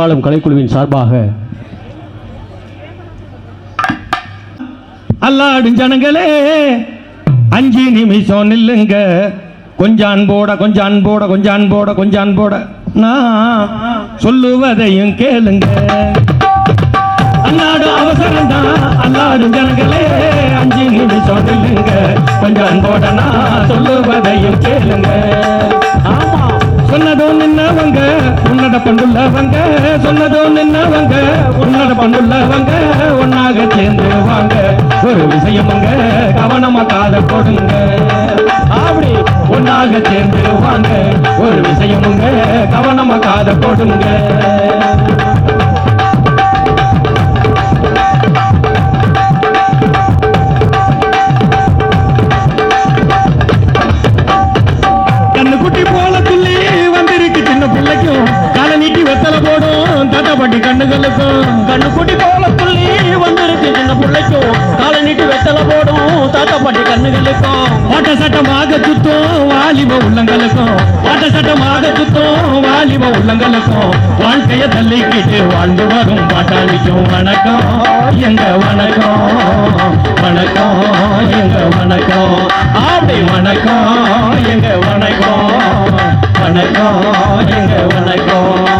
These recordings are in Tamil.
பெரும்பாலும் கலைக்குழுவின் சார்பாக அல்லாடும் ஜனங்களே அஞ்சு நிமிஷம் நில்லுங்க. கொஞ்சம் அன்போட கொஞ்சம் அன்போட கொஞ்சம் அன்போட கொஞ்சம் அன்போட நான் சொல்லுவதையும் கேளுங்க. அல்லாடு அவசரம் தான். அல்லாடும் ஜனங்களே அஞ்சு நிமிஷம் நில்லுங்க. கொஞ்சம் அன்போட நான் சொல்லுவதையும் கேளுங்க. ஆமா சொன்னதும் நின்னவங்க உன்னட பண்டுள்ளவங்க சொன்னதும் நின்னவங்க உன்னட பண்டுள்ளவங்க ஒன்னாக சேர்ந்து வாங்க. ஒரு விஷயமுங்க கவனமா காத போடுங்க. அப்படி ஒன்னாக சேர்ந்து வாங்க. ஒரு விஷயமுங்க கவனமா காத போடுங்க. போடும். தாத்தா பாட்டி கண்ணுகளுக்கும் ஓட்ட சட்டமாக சுத்தும் வாலிப உள்ளங்களுக்கும் ஓட்ட சட்டமாக சுத்தும் வாலிப உள்ளங்களுக்கும் வாழ்க்கைய தள்ளிக்கிட்டு வாழ்ந்து வரும் பாட்டாளிக்கும் வணக்கம். எங்க வணக்கம்? வணக்கம். எங்க வணக்கம்? ஆடி வணக்கம். எங்க வணக்கம்? வணக்கம். எங்க வணக்கம்?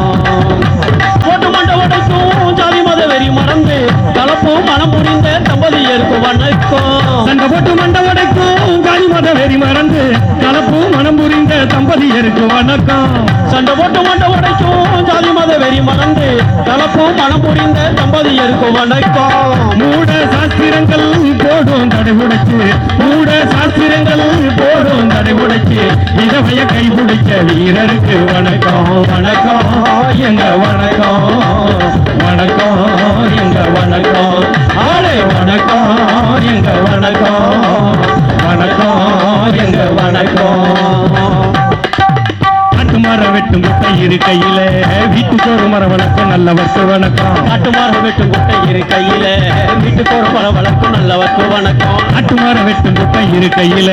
வணக்கம். சண்டை போட்டு மண்டை உடைக்கும். ஜாதி மத வெறி மறந்து கலப்பும் மனம் புரிந்த தம்பதியருக்கும் வணக்கம். மூட சாஸ்திரங்கள் போடும் தடை உடைச்சு. மூட சாஸ்திரங்கள் போடும் தடை உடைச்சு. இதவைய கைபிடிச்ச வீரருக்கு வணக்கம். வணக்கம். எங்க வணக்கம்? வணக்கம். எங்க வணக்கம்? ஆளே வணக்கம். எங்க வணக்கம்? வணக்கம். எங்க வணக்கம்? மரம் வெட்டும் குட்டை இரு கையில. வீட்டுக்கு ஒரு மரம் வளர்க்க நல்லவர்க்கு வணக்கம். காட்டு மரம் வெட்டும் குட்டை இரு கையில. வீட்டுக்கு ஒரு பல வளர்க்கும் நல்லவர்க்கு வணக்கம். காட்டு மரம் வெட்டும் குட்டை இரு கையில.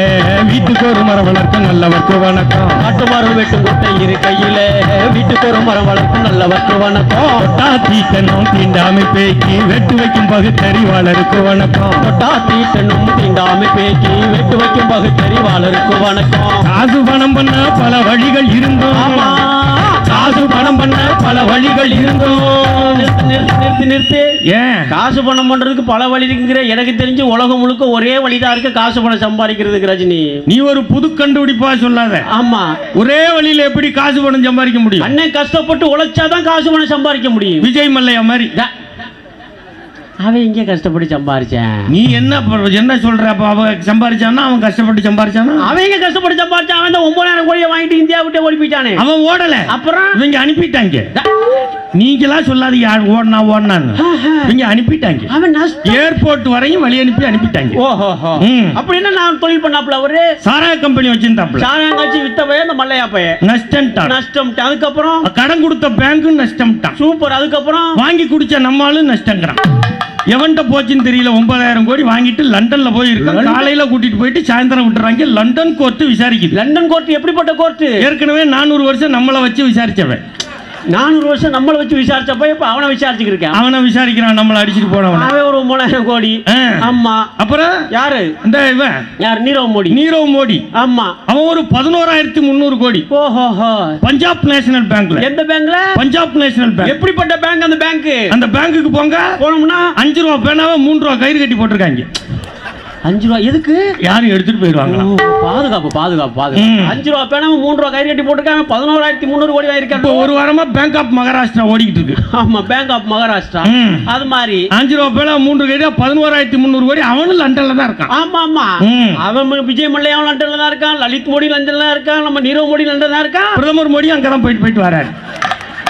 வீட்டுக்கு ஒரு மரம் வளர்க்க நல்லவர்க்கு வணக்கம். காட்டு மரம் வெட்டும் குட்டை இரு கையில. வீட்டுக்கு ஒரு மரம் வளர்க்கும் நல்லவர்க்கு வணக்கம். தொட்டா தீக்கணும் தீண்டாமை பேக்கி வெட்டு வைக்கும் பகுத்தறிவாளருக்கு வணக்கம். தொட்டா தீட்டனும் தீண்டாமை பேக்கி வெட்டு வைக்கும் பகுத்தறிவாளருக்கு வணக்கம். காசு பணம் பண்ண பல வழிகள் இருந்தோம். ஆமா. காசு பணம் பண்ண பல வழிகள் இருந்தோம் நிறுத்து நிறுத்து ஏன்? காசு பணம் பண்றதுக்கு பல வழி இருக்குங்கிற எனக்கு தெரிஞ்சு உலகம் முழுக்க ஒரே வழிதான் இருக்கு காசு பணம் சம்பாதிக்கிறதுக்கு ரஜினி. நீ ஒரு புது கண்டுபிடிப்பா சொல்லாத. ஆமா. ஒரே வழியில எப்படி காசு பணம் சம்பாதிக்க முடியும்? அண்ணன் கஷ்டப்பட்டு உழைச்சாதான் காசு பணம் சம்பாதிக்க முடியும். விஜய் மல்லையா மாதிரி. அவன் எங்கே கஷ்டப்பட்டு சம்பாரிச்சேன். நீ என்ன என்ன சொல்ற அப்ப அவ சம்பாரிச்சானா அவன் கஷ்டப்பட்டு சம்பாரிச்சானா? அவன் எங்க கஷ்டப்பட்டு சம்பாரிச்சான்? அவன் தான் ஒன்பதாயிரம் கோடியை வாங்கிட்டு இந்தியா விட்டு ஓடி போயிட்டானே அவன் ஓடல. அப்புறம்? இவங்க அனுப்பிட்டாங்க. நீங்களா சொல்லாத யார் ஓடனா ஓடனான்னு. இவங்க அனுப்பிட்டாங்க. அவன் ஏர்போர்ட் வரையும் வழி அனுப்பி அனுப்பிட்டாங்க. ஓஹோ ம். அப்படின்னா நான் தொழில் பண்ணாப்புல அவரு? சாரா கம்பெனி வச்சிருந்தாப்ல சாராங்காட்சி வித்த பையன் இந்த மல்லையா பையன் நஷ்டம்ட்டான். நஷ்டம் அதுக்கப்புறம் கடன் கொடுத்த பேங்க்கும் நஷ்டம்ட்டான். சூப்பர். அதுக்கப்புறம்? வாங்கி குடிச்ச நம்மளும் நஷ்டங்கிறான். எவன்கிட்ட போச்சுன்னு தெரியல ஒன்பதாயிரம் கோடி வாங்கிட்டு லண்டன்ல போய் இருக்கான் காலையில கூட்டிட்டு போயிட்டு சாயந்தரம் விட்டுறாங்க. லண்டன் கோர்ட்டு விசாரிக்குது. லண்டன் கோர்ட் எப்படிப்பட்ட கோர்ட் ஏற்கனவே நானூறு வருஷம் நம்மளை வச்சு விசாரிச்சவன். நானூறு வருஷம் நம்மளை வச்சு விசாரிச்சப்ப இப்ப அவனை விசாரிச்சுக்கிட்டு இருக்கேன் அவனை விசாரிக்கிறான் நம்மளை அடிச்சுட்டு போனவன. அவன் ஒரு மூணாயிரம் கோடி. ஆமா அப்புறம்? யாரு? இந்த இவன்? யார்? நீரவ் மோடி. நீரவ் மோடி. ஆமா அவன் ஒரு பதினோராயிரத்தி முந்நூறு கோடி. ஓஹோஹோ பஞ்சாப் நேஷனல் பேங்க்ல. எந்த பேங்க்ல? Punjab national bank. எப்படிப்பட்ட பேங்க் அந்த பேங்க் அந்த பேங்குக்கு போங்க. போனோம்னா? அஞ்சு ரூபா பேனாவை மூணு ரூபா கயிறு கட்டி போட்டிருக்காங்க. அஞ்சு ரூபா எதுக்கு? யாரும் எடுத்துட்டு போயிடுவாங்களா? ஓ, பாதுகாப்பு பாதுகாப்பு. பாதுகாப்பு. அஞ்சு ரூபா பேனா மூணு ரூபா கயிறு கட்டி போட்டுருக்காங்க பதினோராயிரத்தி முந்நூறு கோடி இப்போ வாங்கியிருக்காங்க ஒரு வாரமா பேங்க் ஆஃப் மகாராஷ்டிரா ஓடிக்கிட்டு இருக்கு. ஆமா பேங்க் ஆஃப் மகாராஷ்டிரா. அது மாதிரி. அஞ்சு ரூபா பேனா மூன்று கோடி பதினோராயிரத்தி முந்நூறு கோடி அவனும் லண்டன்ல தான் இருக்கான். ஆமா ஆமா. அவன் விஜய் மல்லையாவும் லண்டன்ல தான் இருக்கான் லலித் மோடி லண்டன்ல தான் இருக்கான் நம்ம நீரவ் மோடி லண்டன்ல தான் இருக்கான். பிரதமர் மோடி அங்கதான் போயிட்டு போயிட்டு வராரு.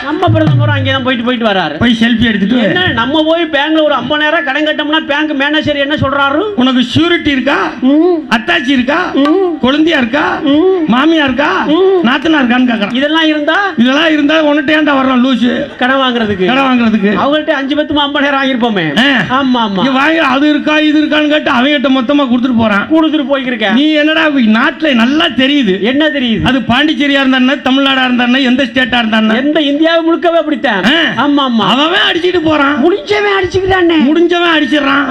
நம்ம பிரதமரும் அங்கேதான் போயிட்டு போயிட்டு வராரு. போய் செல்ஃபி எடுத்துட்டு என்ன நம்ம போய் பேங்க்ல ஒரு 50000 கடன் கட்டோம்னா பேங்க் மேனேஜர் என்ன சொல்றாரு? உனக்கு ஷூரிட்டி இருக்கா? அத்தாச்சி இருக்கா? குழந்தையா இருக்கா? மாமியா இருக்கா? நாத்தனா இருக்கான்னு கேக்குறான். இதெல்லாம் இருந்தா? இதெல்லாம் இருந்தா உன்கிட்ட ஏன்டா வர்றான் லூசு? கடன் வாங்குறதுக்கு. கடை வாங்குறதுக்கு. அவங்கள்ட்ட அஞ்சு பத்து 50000 வாங்கிருப்போமே. ஆமா ஆமா. வாங்கி அது இருக்கா இது இருக்கான்னு கேட்டு அவங்கிட்ட மொத்தமா கொடுத்துட்டு போறான். கொடுத்துட்டு போய்க்கிருக்கேன் நீ என்னடா நாட்டுல நல்லா தெரியுது. என்ன தெரியுது? அது பாண்டிச்சேரியா இருந்தா தமிழ்நாடா இருந்தா எந்த ஸ்டேட்டா இருந்தா எந்த இந்தியாவை முழுக்கவே அப்படித்தான். ஆமா ஆமா. அவன் அடிச்சிட்டு போறான். முடிஞ்சவன் அடிச்சுக்கிறானே. முடிஞ்சவன் அடிச்சிடறான்.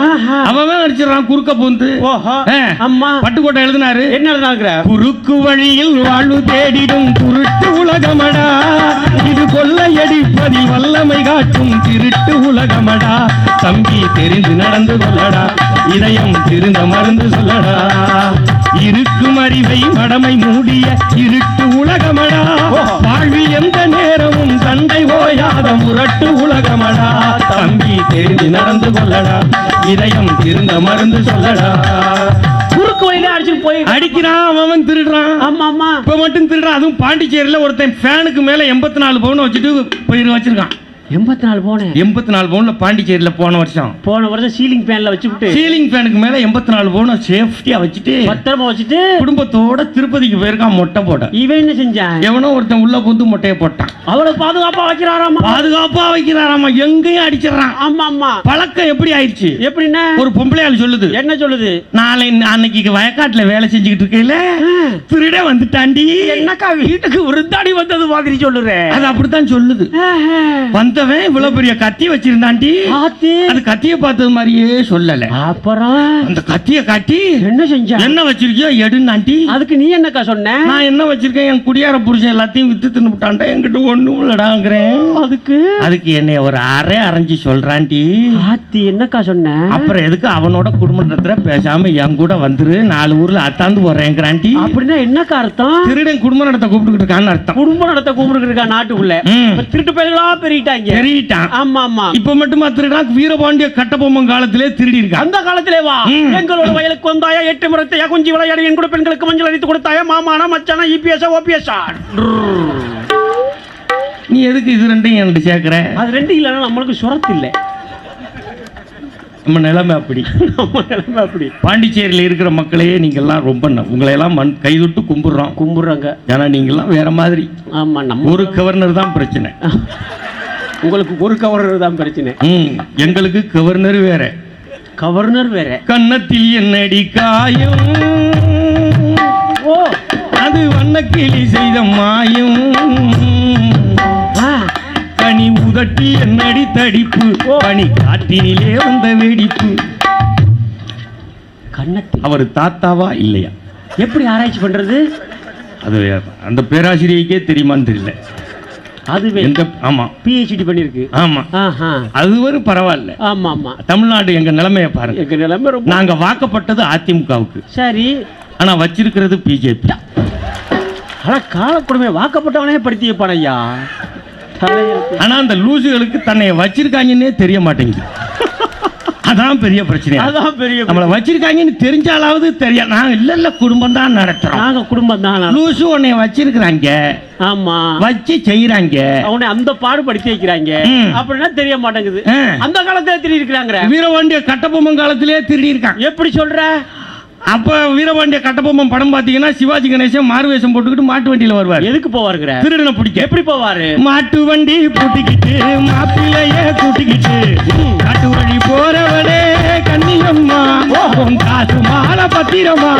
அவன் அடிச்சிடறான் குறுக்க பூந்து. ஓஹோ. அம்மா. பட்டுக்கோட்டை எழுதினாரு. என்ன எழுதாங்கிற குறுக்கு வழியில் வாழ்வு தேடிடும் குருட்டு உலகமடா. இது கொள்ளையடிப்பதில் வல்லமை காட்டும் திருட்டு உலகமடா. தம்பி தெரிந்து நடந்து கொள்ளடா. இதயம் திருந்த மருந்து சொல்லடா. இருக்கும் அறிவை மடமை மூடிய இருட்டு உலகமடா. வாழ்வில் எந்த நேரமும் சண்டை ஓயாத முரட்டு உலகமடா. தம்பி தெரிந்து நடந்து கொள்ளடா. இதயம் திருந்த மருந்து சொல்லடா. குறுக்கு வழியில அடிச்சுட்டு போய் அடிக்கிறான் அவன் திருடுறான். ஆமா ஆமா. இப்ப மட்டும் திருடுறான். அதுவும் பாண்டிச்சேரியில ஒருத்தன் ஃபேனுக்கு மேல எண்பத்தி நாலு பவுன் வச்சுட்டு போயிரு வச்சிருக்கான். எண்பத்தி நாலு போனேன் எண்பத்தி நாலு பவுன்ல பாண்டிச்சேரியில போன வருஷம். போன வருஷம் சீலிங் ஃபேன்ல வச்சுவிட்டு சீலிங் ஃபேனுக்கு மேல எண்பத்தி நாலு பவுன் சேஃப்டியா வச்சுட்டு பத்திரமா வச்சுட்டு குடும்பத்தோட திருப்பதிக்கு போயிருக்கான் மொட்டை போட. இவன் என்ன செஞ்சான்? எவனோ ஒருத்தன் உள்ள புந்து மொட்டையை போட்டான். அவளை பாதுகாப்பா வைக்கிறாராமா? பாதுகாப்பா வைக்கிறாராமா? எங்கேயும் அடிச்சிடறான். ஆமா ஆமா. பழக்கம் எப்படி ஆயிடுச்சு? எப்படின்னா ஒரு பொம்பளையாள் சொல்லுது. என்ன சொல்லுது? நாளை அன்னைக்கு வயக்காட்டுல வேலை செஞ்சுக்கிட்டு இருக்கையில திருட வந்துட்டாண்டி. என்னக்கா வீட்டுக்கு விருந்தாடி வந்தது மாதிரி சொல்லுறேன் அது அப்படித்தான் சொல்லுது. வந்தவன் இவ்வளவு பெரிய கத்தி வச்சிருந்தாண்டி ஆத்தி அது கத்திய பார்த்தது மாதிரியே சொல்லல. அப்புறம் அந்த கத்திய காட்டி என்ன செஞ்சா? என்ன வச்சிருக்கியோ எடுன்னாண்டி அதுக்கு நீ என்னக்கா சொன்ன? நான் என்ன வச்சிருக்கேன்? என் குடியார புருஷன் எல்லாத்தையும் வித்து தின்னு விட்டான்டா என்கிட்ட ஒண்ணும் இல்லடாங்கிறேன். அதுக்கு? அதுக்கு என்னை ஒரு அரை அரைஞ்சு சொல்றான்டி. ஆத்தி என்னக்கா சொன்ன? அப்புறம் எதுக்கு அவனோட குடும்பத்துல பேசாம என் கூட வந்துரு நாலு ஊர்ல அத்தாந்து போறேங்கிறான்டி. அப்படின்னா என்னக்கா அர்த்தம்? திருடன் குடும்ப நடத்த கூப்பிட்டுக்கிட்டு இருக்கான்னு அர்த்தம். குடும்ப நடத்த கூப்பிட்டு இருக்கா நாட்டுக்குள்ள? திருட்டு பயல்களா பெருகிட்டாங்க. தெரியிட்டான் ஆமா ஆமா இப்ப மட்டுமா திருடான் வீரபாண்டிய கட்டபொம்மன் காலத்திலே திருடி இருக்கான் அந்த காலத்திலே வா. எங்களோட வயலுக்கு வந்தாயா எட்டு முறத்தையா கொஞ்சம் விளையாடி என் கூட பெண்களுக்கு மஞ்சள் அடித்து கொடுத்தாயா மாமானா மச்சானா இபிஎஸ் ஓபிஎஸ் நீ எதுக்கு இது ரெண்டையும் என்கிட்ட சேர்க்கிற? அது ரெண்டு இல்லைன்னா நம்மளுக்கு சுரத்து இல்லை. நம்ம நிலைமை அப்படி. நம்ம நிலைமை அப்படி. பாண்டிச்சேரியில் இருக்கிற மக்களையே நீங்கள்லாம் ரொம்ப ந- உங்களை எல்லாம் மண் கைதொட்டு கும்பிடுறோம். கும்பிடுறாங்க. ஏன்னா நீங்கள்லாம் வேற மாதிரி. ஆமா நம்ம ஒரு கவர்னர் தான் பிரச்சனை. உங்களுக்கு ஒரு கவர்னர் தான் பிரச்சனை. எங்களுக்கு கவர்னர் வேற. கவர்னர் வேற. கன்னத்தில் என்னடி காயம்? ஓ. அது வண்ணக்கிளி செய்த மாயம். கனி உதட்டி என்னடி தடிப்பு? பனி காட்டினிலே வந்த வெடிப்பு. கன்னத்தில். அவர் தாத்தாவா இல்லையா? எப்படி ஆராய்ச்சி பண்றது? அது அந்த பேராசிரியருக்கே தெரியுமான்னு தெரியல. அது எந்த ஆமா. பிஹெச்டி பண்ணிருக்கு. ஆமா. ஆஹா. அது ஒரு பரவாயில்ல. ஆமா ஆமா தமிழ்நாடு எங்க நிலைமையை பாருங்க. எங்க நிலைமை ரொம்ப நாங்க வாக்கப்பட்டது அதிமுகவுக்கு. சரி. ஆனா வச்சிருக்கிறது பிஜேபி ஆனா காலக்குடுமை வாக்கப்பட்டவனே படுத்தி வைப்பான் ஐயா. தலையெழுத்து. ஆனா அந்த லூசுகளுக்கு தன்னை வச்சிருக்காங்கன்னே தெரிய மாட்டேங்குது. அதான் பெரிய பிரச்சனை அதான் பெரிய நம்மளை வச்சிருக்காங்கன்னு தெரிஞ்சாலாவது தெரியும் நாங்க இல்ல இல்ல குடும்பம் தான் நடத்துறோம். நாங்க குடும்பம் தான் லூசு உன்னை வச்சிருக்கிறாங்க. ஆமா. வச்சு செய்யறாங்க அவனை அந்த பாடுபடுத்தி வைக்கிறாங்க. அப்படின்னா தெரிய மாட்டேங்குது. அந்த காலத்துல திரி இருக்கிறாங்க வீரபாண்டிய கட்டபொம்மன் காலத்திலே திருடி இருக்கான் எப்படி சொல்ற? அப்ப வீரபாண்டிய கட்டபொம்மன் படம் பாத்தீங்கன்னா சிவாஜி கணேசன் மாறுவேஷம் போட்டுக்கிட்டு மாட்டு வண்டியில வருவார். எதுக்கு போவாருங்கிற? திருடனை பிடிக்க. எப்படி போவாரு? மாட்டு வண்டி பூட்டிக்கிட்டு மாப்பிள்ளைய கூட்டிக்கிட்டு. காட்டு வழி போறவளே கண்ணியம்மா. காசு மாலை பத்திரமா.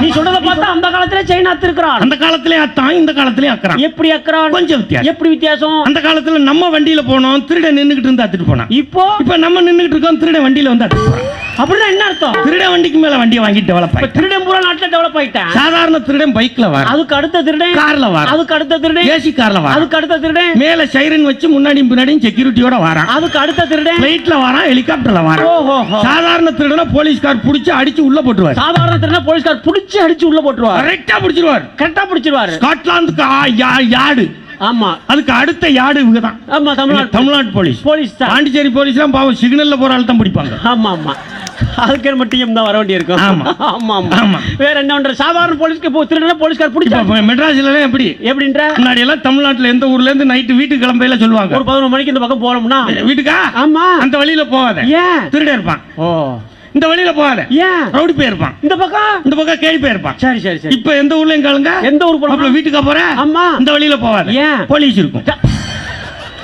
நீ சொல்றத பார்த்தா அந்த காலத்துல சைனா இருக்கிறான். அந்த காலத்திலே அத்தான் இந்த காலத்திலே அக்கறான். எப்படி அக்கறான்? கொஞ்சம் வித்தியாசம். எப்படி வித்தியாசம்? அந்த காலத்துல நம்ம வண்டியில போனோம் திருடன் நின்னுகிட்டு இருந்து அத்துட்டு போனான். இப்போ? இப்ப நம்ம நின்னுகிட்டு இருக்கோம் திருடன் வண்டியில வந்து அத்துட்டு போறான். அப்படின்னா என்ன அர்த்தம்? திருடன் வண்டிக்கு மேல வண்டியை வாங்கிட்டு இப்ப டெவலப் திருடன் பூரா நாட்டுல டெவலப் ஆயிட்டான் சாதாரண திருடன் பைக்ல வர அதுக்கு அடுத்த திருடன்? கார்ல வர அதுக்கு அடுத்த திருடன்? ஏசி கார்ல வர அதுக்கு அடுத்த திருடன்? மேல சைரன் வச்சு முன்னாடியும் பின்னாடியும் செக்யூரிட்டியோட வரான் அதுக்கு அடுத்த திருடன்? பிளைட்ல வரான் ஹெலிகாப்டர்ல வரான் ஓஹோ சாதாரண திருடனை போலீஸ்கார் புடிச்சு அடிச்சு உள்ள போட்டுருவார். சாதாரண திருடன் போலீஸ்கார் புடிச்சு அடிச்சு உள்ள போட்டுருவாரு. கரெக்டா பிடிச்சிருவார். கரெக்டா பிடிச்சிருவாரு. ஸ்காட்லாந்துக்கு ஆ- யா- யார்டு? ஆமா. அதுக்கு அடுத்த யாடு இவங்க தான் ஆமா தமிழ்நாடு தமிழ்நாடு போலீஸ். போலீஸ் தான். பாண்டிச்சேரி போலீஸ்லாம் பாவம் சிக்னல்ல போற ஆள் தான் பிடிப்பாங்க. ஆமா ஆமா. அதுக்கு நம்ம டிஎம் தான் வர வேண்டியிருக்கும். ஆமா. ஆமா ஆமா. ஆமா. வேற என்ன பண்ற சாதாரண போலீஸ்க்கு இப்போ திருடன போலீஸ்கார் பிடிச்சா மெட்ராஸ்ல எப்படி? எப்படின்ற? முன்னாடி எல்லாம் தமிழ்நாட்டுல எந்த ஊர்ல இருந்து நைட்டு வீட்டுக்கு கிளம்பையில சொல்லுவாங்க. ஒரு பதினொரு மணிக்கு இந்த பக்கம் போனோம்னா. வீட்டுக்கா? ஆமா. அந்த வழியில போகாத. ஏன்? திருட இருப்பான். ஓ. இந்த வழியில போகாத. ஏன்? ரவுடி போயிருப்பான் இந்த பக்கம்? இந்த பக்கம் கேள்வி போயிருப்பான் சரி சரி சரி. இப்ப எந்த ஊர்ல எங்காளுங்க எந்த ஊர் அப்புறம் வீட்டுக்கா போற? ஆமா. இந்த வழியில போகாத. ஏன்? போலீஸ் இருக்கும்.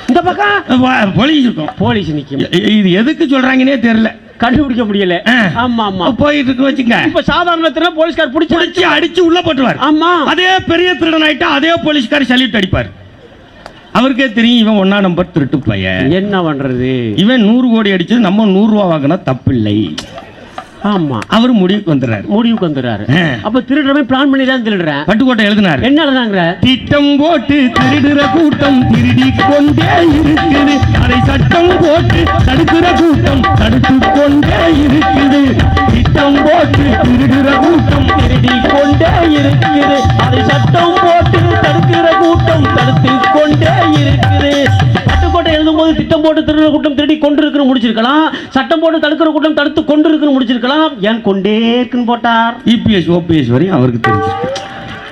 இந்த பக்கம்? போலீஸ் இருக்கும். போலீஸ் நிக்கும். இது எதுக்கு சொல்றாங்கன்னே தெரியல. கண்டுபிடிக்க முடியல. ஆமா ஆமா. போயிட்டு இருக்கு வச்சுங்க இப்ப சாதாரண திருட போலீஸ்கார் பிடிச்சு அடிச்சு உள்ள போட்டுருவார். ஆமா. அதே பெரிய திருடன் ஆயிட்டா அதே போலீஸ்கார் சல்யூட் அடிப்பார். அவருக்கே தெரியும் இவன் ஒன்னா நம்பர் திருட்டு பையன். என்ன பண்றது? இவன் நூறு கோடி அடிச்சு நம்ம நூறு ரூபா வாங்கினா தப்பில்லை. ஆமா. அவர் முடிவுக்கு வந்துடுறாரு. முடிவுக்கு வந்துடுறாரு. அப்ப திருடுறவன் பிளான் பண்ணி தான் திருடுறேன். பட்டுக்கோட்டை எழுதினாரு. என்ன எழுதாங்க திட்டம் போட்டு திருடுற கூட்டம் திருடி கொண்டே இருக்குது. அதை சட்டம் போட்டு தடுக்கிற கூட்டம் தடுத்து கொண்டே இருக்குது. திட்டம் போட்டு திருடுற கூட்டம் திருடி கொண்டே இருக்குது. அதை சட்டம் போட்டு தடுக்கிற கூட்டம் தடுத்து கொண்டே இருக்குது. பட்டுக்கோட்டை எழுதும் போது திட்டம் போட்டு திருடுற கூட்டம் திருடி கொண்டு இருக்குன்னு முடிச்சிருக்கலாம். சட்டம் போட்டு தடுக்கிற கூட்டம் தடுத்து கொண்டு இருக்குன்னு முடிச்சிருக்கலாம். ஏன் கொண்டே இருக்குன்னு போட்டார். இபிஎஸ் ஓபிஎஸ் வரையும் அவருக்கு தெரிஞ்சிருக்கு.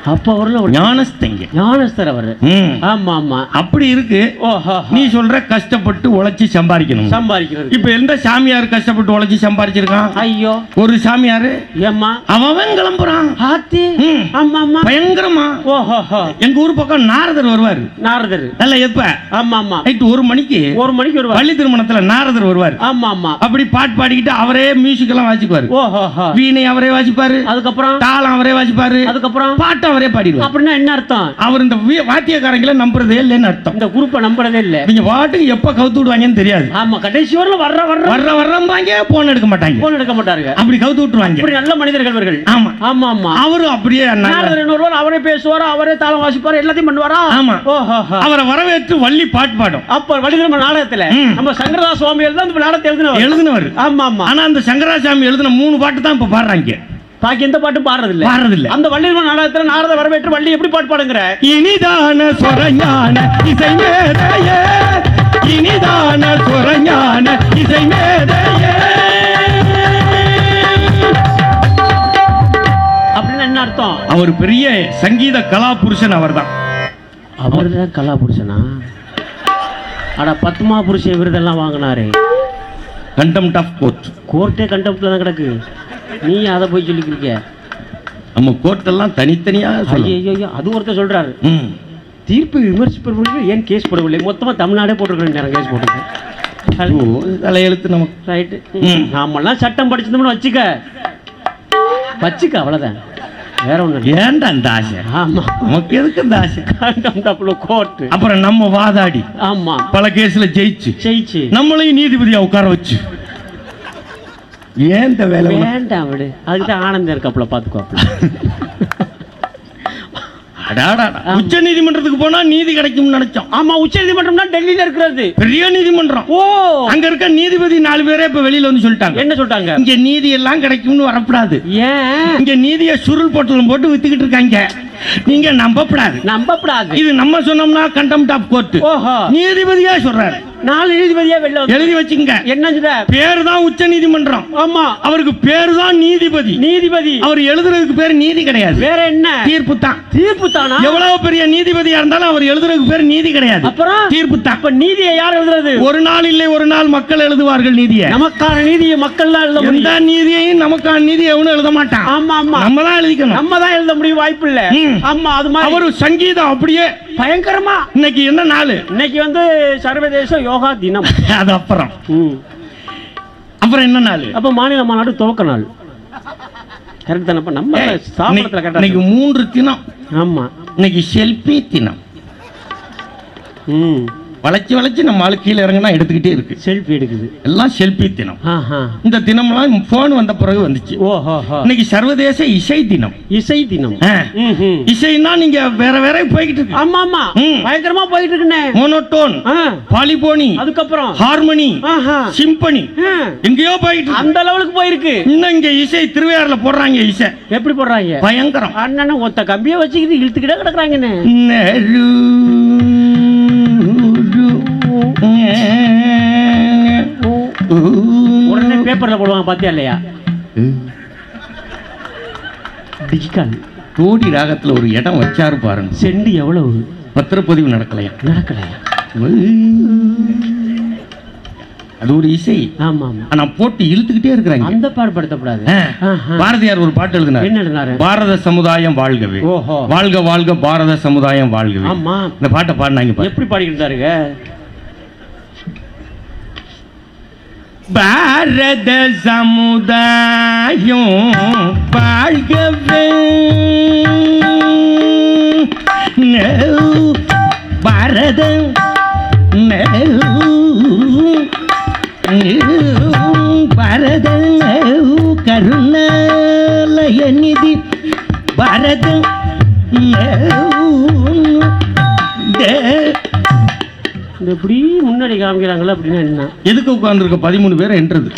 அப்ப அவர்ல ஒரு ஞானஸ்தங்க. ஞானஸ்தர் அவரு. ஆமா ஆமா. அப்படி இருக்கு. ஓஹோ. நீ சொல்ற கஷ்டப்பட்டு உழைச்சி சம்பாதிக்கணும். சம்பாதிக்கிறது. இப்ப எந்த சாமியார் கஷ்டப்பட்டு உழைச்சி சம்பாதிச்சிருக்கான்? ஐயோ. ஒரு சாமியாரு? ஏம்மா? அவன் கிளம்புறான். ஆத்தி. ஆமா ஆமா. பயங்கரமா. ஓஹோ. எங்க ஊர் பக்கம் நாரதர் வருவாரு. நாரதர். நல்ல எப்ப? ஆமா ஆமா. நைட்டு ஒரு மணிக்கு ஒரு மணிக்கு வருவார். பள்ளி திருமணத்துல நாரதர் வருவாரு. ஆமா ஆமா. அப்படி பாட்டு பாடிக்கிட்டு அவரே மியூசிக் எல்லாம் வாசிக்குவாரு ஓஹோ. வீணை அவரே வாசிப்பாரு. அதுக்கப்புறம்? தாளம் அவரே வாசிப்பாரு. அதுக்கப்புறம்? பாட்டு அவரே பாடிடுவார். அப்படின்னா என்ன அர்த்தம்? அவர் இந்த வாத்தியக்காரங்களை நம்புறதே இல்லைன்னு அர்த்தம். இந்த குரூப்பை நம்புறதே இல்ல. நீங்க பாட்டுக்கு எப்ப கவுத்து விடுவாங்கன்னு தெரியாது. ஆமா கடைசி வரல வர்ற வர்ற. வர்ற வர்றம்பாங்க போன் எடுக்க மாட்டாங்க. போன் எடுக்க மாட்டாருங்க. அப்படி கவுத்து விட்டுருவாங்க. இப்படி நல்ல மனிதர்கள் இவர்கள். ஆமா. ஆமா ஆமா. அவரும் அப்படியே இன்னொருவர் அவரே பேசுவாரா? அவரே தாளம் வாசிப்பாரு? எல்லாத்தையும் பண்ணுவாரா? ஆமா. ஓஹோ அவரை வரவேற்று வள்ளி பாட்டு பாடும். அப்ப வடிதிரம நாடகத்துல. நம்ம சங்கரதாஸ் சுவாமிகள் தான் இந்த நாடகத்தை எழுதினவர். எழுதினவர். ஆமா ஆமா. ஆனா அந்த சங்கராசாமி எழுதின மூணு பாட்டு தான் இப்ப பாடுறாங்க. பாக்கி எந்த பாட்டும் பாடுறது இல்ல பாடுறது இல்ல அந்த வள்ளிதர்ம நாடகத்துல நாரத வரவேற்று வள்ளி எப்படி பாட்டு பாடுங்கிற? இனிதான சொரஞான இசை மேதையே இனிதான சொரஞான இசை மேதையே அப்படின்னு என்ன அர்த்தம்? அவர் பெரிய சங்கீத கலா புருஷன் அவர்தான் அவர் தான் கலா புருஷனா அட பத்மா புருஷ விருதெல்லாம் வாங்கினாரு. கண்டெம்ட் ஆஃப் கோர்ட் கோர்ட்டே கண்டப்ட்ல தான் கிடக்கு. நீ அதை போய் சொல்லிக்கிறீங்க. நம்ம கோர்ட் எல்லாம் தனித்தனியா சொல்லணும். ஐயோ அது ஒருத்தர் சொல்றாரு. ம். தீர்ப்பு விமர்சிப்பவர்கள் ஏன் கேஸ் போடவில்லை? மொத்தமா தமிழ்நாடே போட்டிருக்கேன் நேரம் கேஸ் போட்டிருக்கேன். தலையெழுத்து நமக்கு ரைட்டு. நாமெல்லாம் சட்டம் படிச்சிருந்தோம்னு வச்சுக்க. வச்சுக்க அவ்வளவுதான். வேற ஒண்ணு ஏன்டா அந்த ஆசை? ஆமா. நமக்கு எதுக்கு இந்த ஆசை? கண்டப்ட்ல கோர்ட்டு அப்புறம் நம்ம வாதாடி. ஆமா. பல கேஸ்ல ஜெயிச்சு. ஜெயிச்சு. நம்மளையும் நீதிபதியா உட்கார வச்சு. ஏன் இந்த வேலை? வேண்டாம் விடு. அதுக்கு தான் ஆனந்தம் இருக்காப்புல பாத்துக்கோப்புல அடாடாடா. உச்ச நீதிமன்றத்துக்கு போனா நீதி கிடைக்கும்னு நினைச்சோம். ஆமா உச்ச நீதிமன்றம்னா டெல்லியில இருக்கிறது. பெரிய நீதிமன்றம். ஓ. அங்க இருக்க நீதிபதி நாலு பேரே இப்ப வெளியில வந்து சொல்லிட்டாங்க. என்ன சொல்லிட்டாங்க? இங்க நீதி எல்லாம் கிடைக்கும்னு வரக்கூடாது. ஏன்? இங்க நீதிய சுருள் பொட்டலம் போட்டு வித்துக்கிட்டு இருக்காங்க. நீங்க நம்பப்படாது. நம்பப்படாது. இது நம்ம சொன்னோம்னா கண்டெம்ட் ஆஃப் கோர்ட் ஓஹோ. நீதிபதியா சொல்றாரு. நாலு நீதிபதியா வெளில எழுதி வச்சுங்க என்ன சொல்ற பேரு தான் உச்ச நீதிமன்றம். ஆமா. அவருக்கு பேரு தான் நீதிபதி. நீதிபதி. அவர் எழுதுறதுக்கு பேர் நீதி கிடையாது. வேற என்ன? தீர்ப்பு தான். தீர்ப்பு தானா? எவ்வளவு பெரிய நீதிபதியா இருந்தாலும் அவர் எழுதுறதுக்கு பேர் நீதி கிடையாது. அப்புறம்? தீர்ப்பு தான். அப்ப நீதியை யார் எழுதுறது? ஒரு நாள் இல்லை ஒரு நாள் மக்கள் எழுதுவார்கள் நீதியை. நமக்கான நீதியை மக்கள் தான் எழுத எந்த முடியும் நீதியையும் நமக்கான நீதி எவனும் எழுத மாட்டான். ஆமா ஆமா. நம்ம தான் எழுதிக்கணும். நம்ம தான் எழுத முடியும் வாய்ப்பு இல்ல. ஆமா அது மாதிரி. அவரு சங்கீதம் அப்படியே பயங்கரமா. இன்னைக்கு என்ன நாள்? இன்னைக்கு வந்து சர்வதேச யோகா தினம். அது அப்புறம். அப்புறம் என்ன நாள்? அப்ப மாநில மாநாடு துவக்க நாள். கரெக்ட் தானே நம்ம ஸ்தாபனத்துல இன்னைக்கு மூன்று தினம். ஆமா. இன்னைக்கு செல்பி தினம். ம். வளைச்சு வளைச்சு நம்ம ஆளு கீழே இறங்கினா எடுத்துக்கிட்டே இருக்கு. செல்ஃபி எடுக்குது. எல்லாம் செல்பி தினம். இந்த தினம்லாம் போன் வந்த பிறகு வந்துச்சு. ஓஹோ இன்னைக்கு சர்வதேச இசை தினம். இசை தினம். இசைன்னா நீங்க வேற வேற போய்கிட்டு இருக்கு. ஆமா ஆமா. பயங்கரமா போயிட்டு இருக்குண்ணே. மோனோட்டோன் ஆ, பாலிபோனி அதுக்கப்புறம். ஹார்மனி சிம்பனி எங்கேயோ போயிட்டு. அந்த லெவலுக்கு போயிருக்கு. இன்னும் இங்க இசை திருவையாறுல போடுறாங்க இசை. எப்படி போடுறாங்க? பயங்கரம். அண்ணன் ஒத்த கம்பியை வச்சுக்கிட்டு இழுத்துக்கிட்டே கிடக்குறாங்கண்ணே. நெரு உடனே பேப்பர்ல போடுவாங்க பாத்தியா இல்லையா? டிஜிட்டல் தோடி ராகத்துல ஒரு இடம் வச்சாரு பாருங்க. செண்டு எவ்வளவு? பத்திரப்பதிவு நடக்கலையா? நடக்கலையா? அது ஒரு இசை. ஆமா ஆமா ஆனா போட்டு இழுத்துக்கிட்டே இருக்கிறாங்க. அந்த பாடுபடுத்தப்படாது. பாரதியார் ஒரு பாட்டு எழுதினார். என்ன பாரத சமுதாயம் வாழ்கவே. ஓஹோ. வாழ்க வாழ்க பாரத சமுதாயம் வாழ்கவே. ஆமா. இந்த பாட்டை பாடினாங்க. எப்படி பாடிக்கிட்டாருங்க? பாரத சமுதாயம் வாழ்கவே. பாரத பாரத கருணாலய நிதி பாரத இந்த இப்படி முன்னாடி காமிக்கிறாங்களா அப்படின்னா என்ன? எதுக்கு உட்கார்ந்துருக்க? பதிமூணு பேர் என்றது.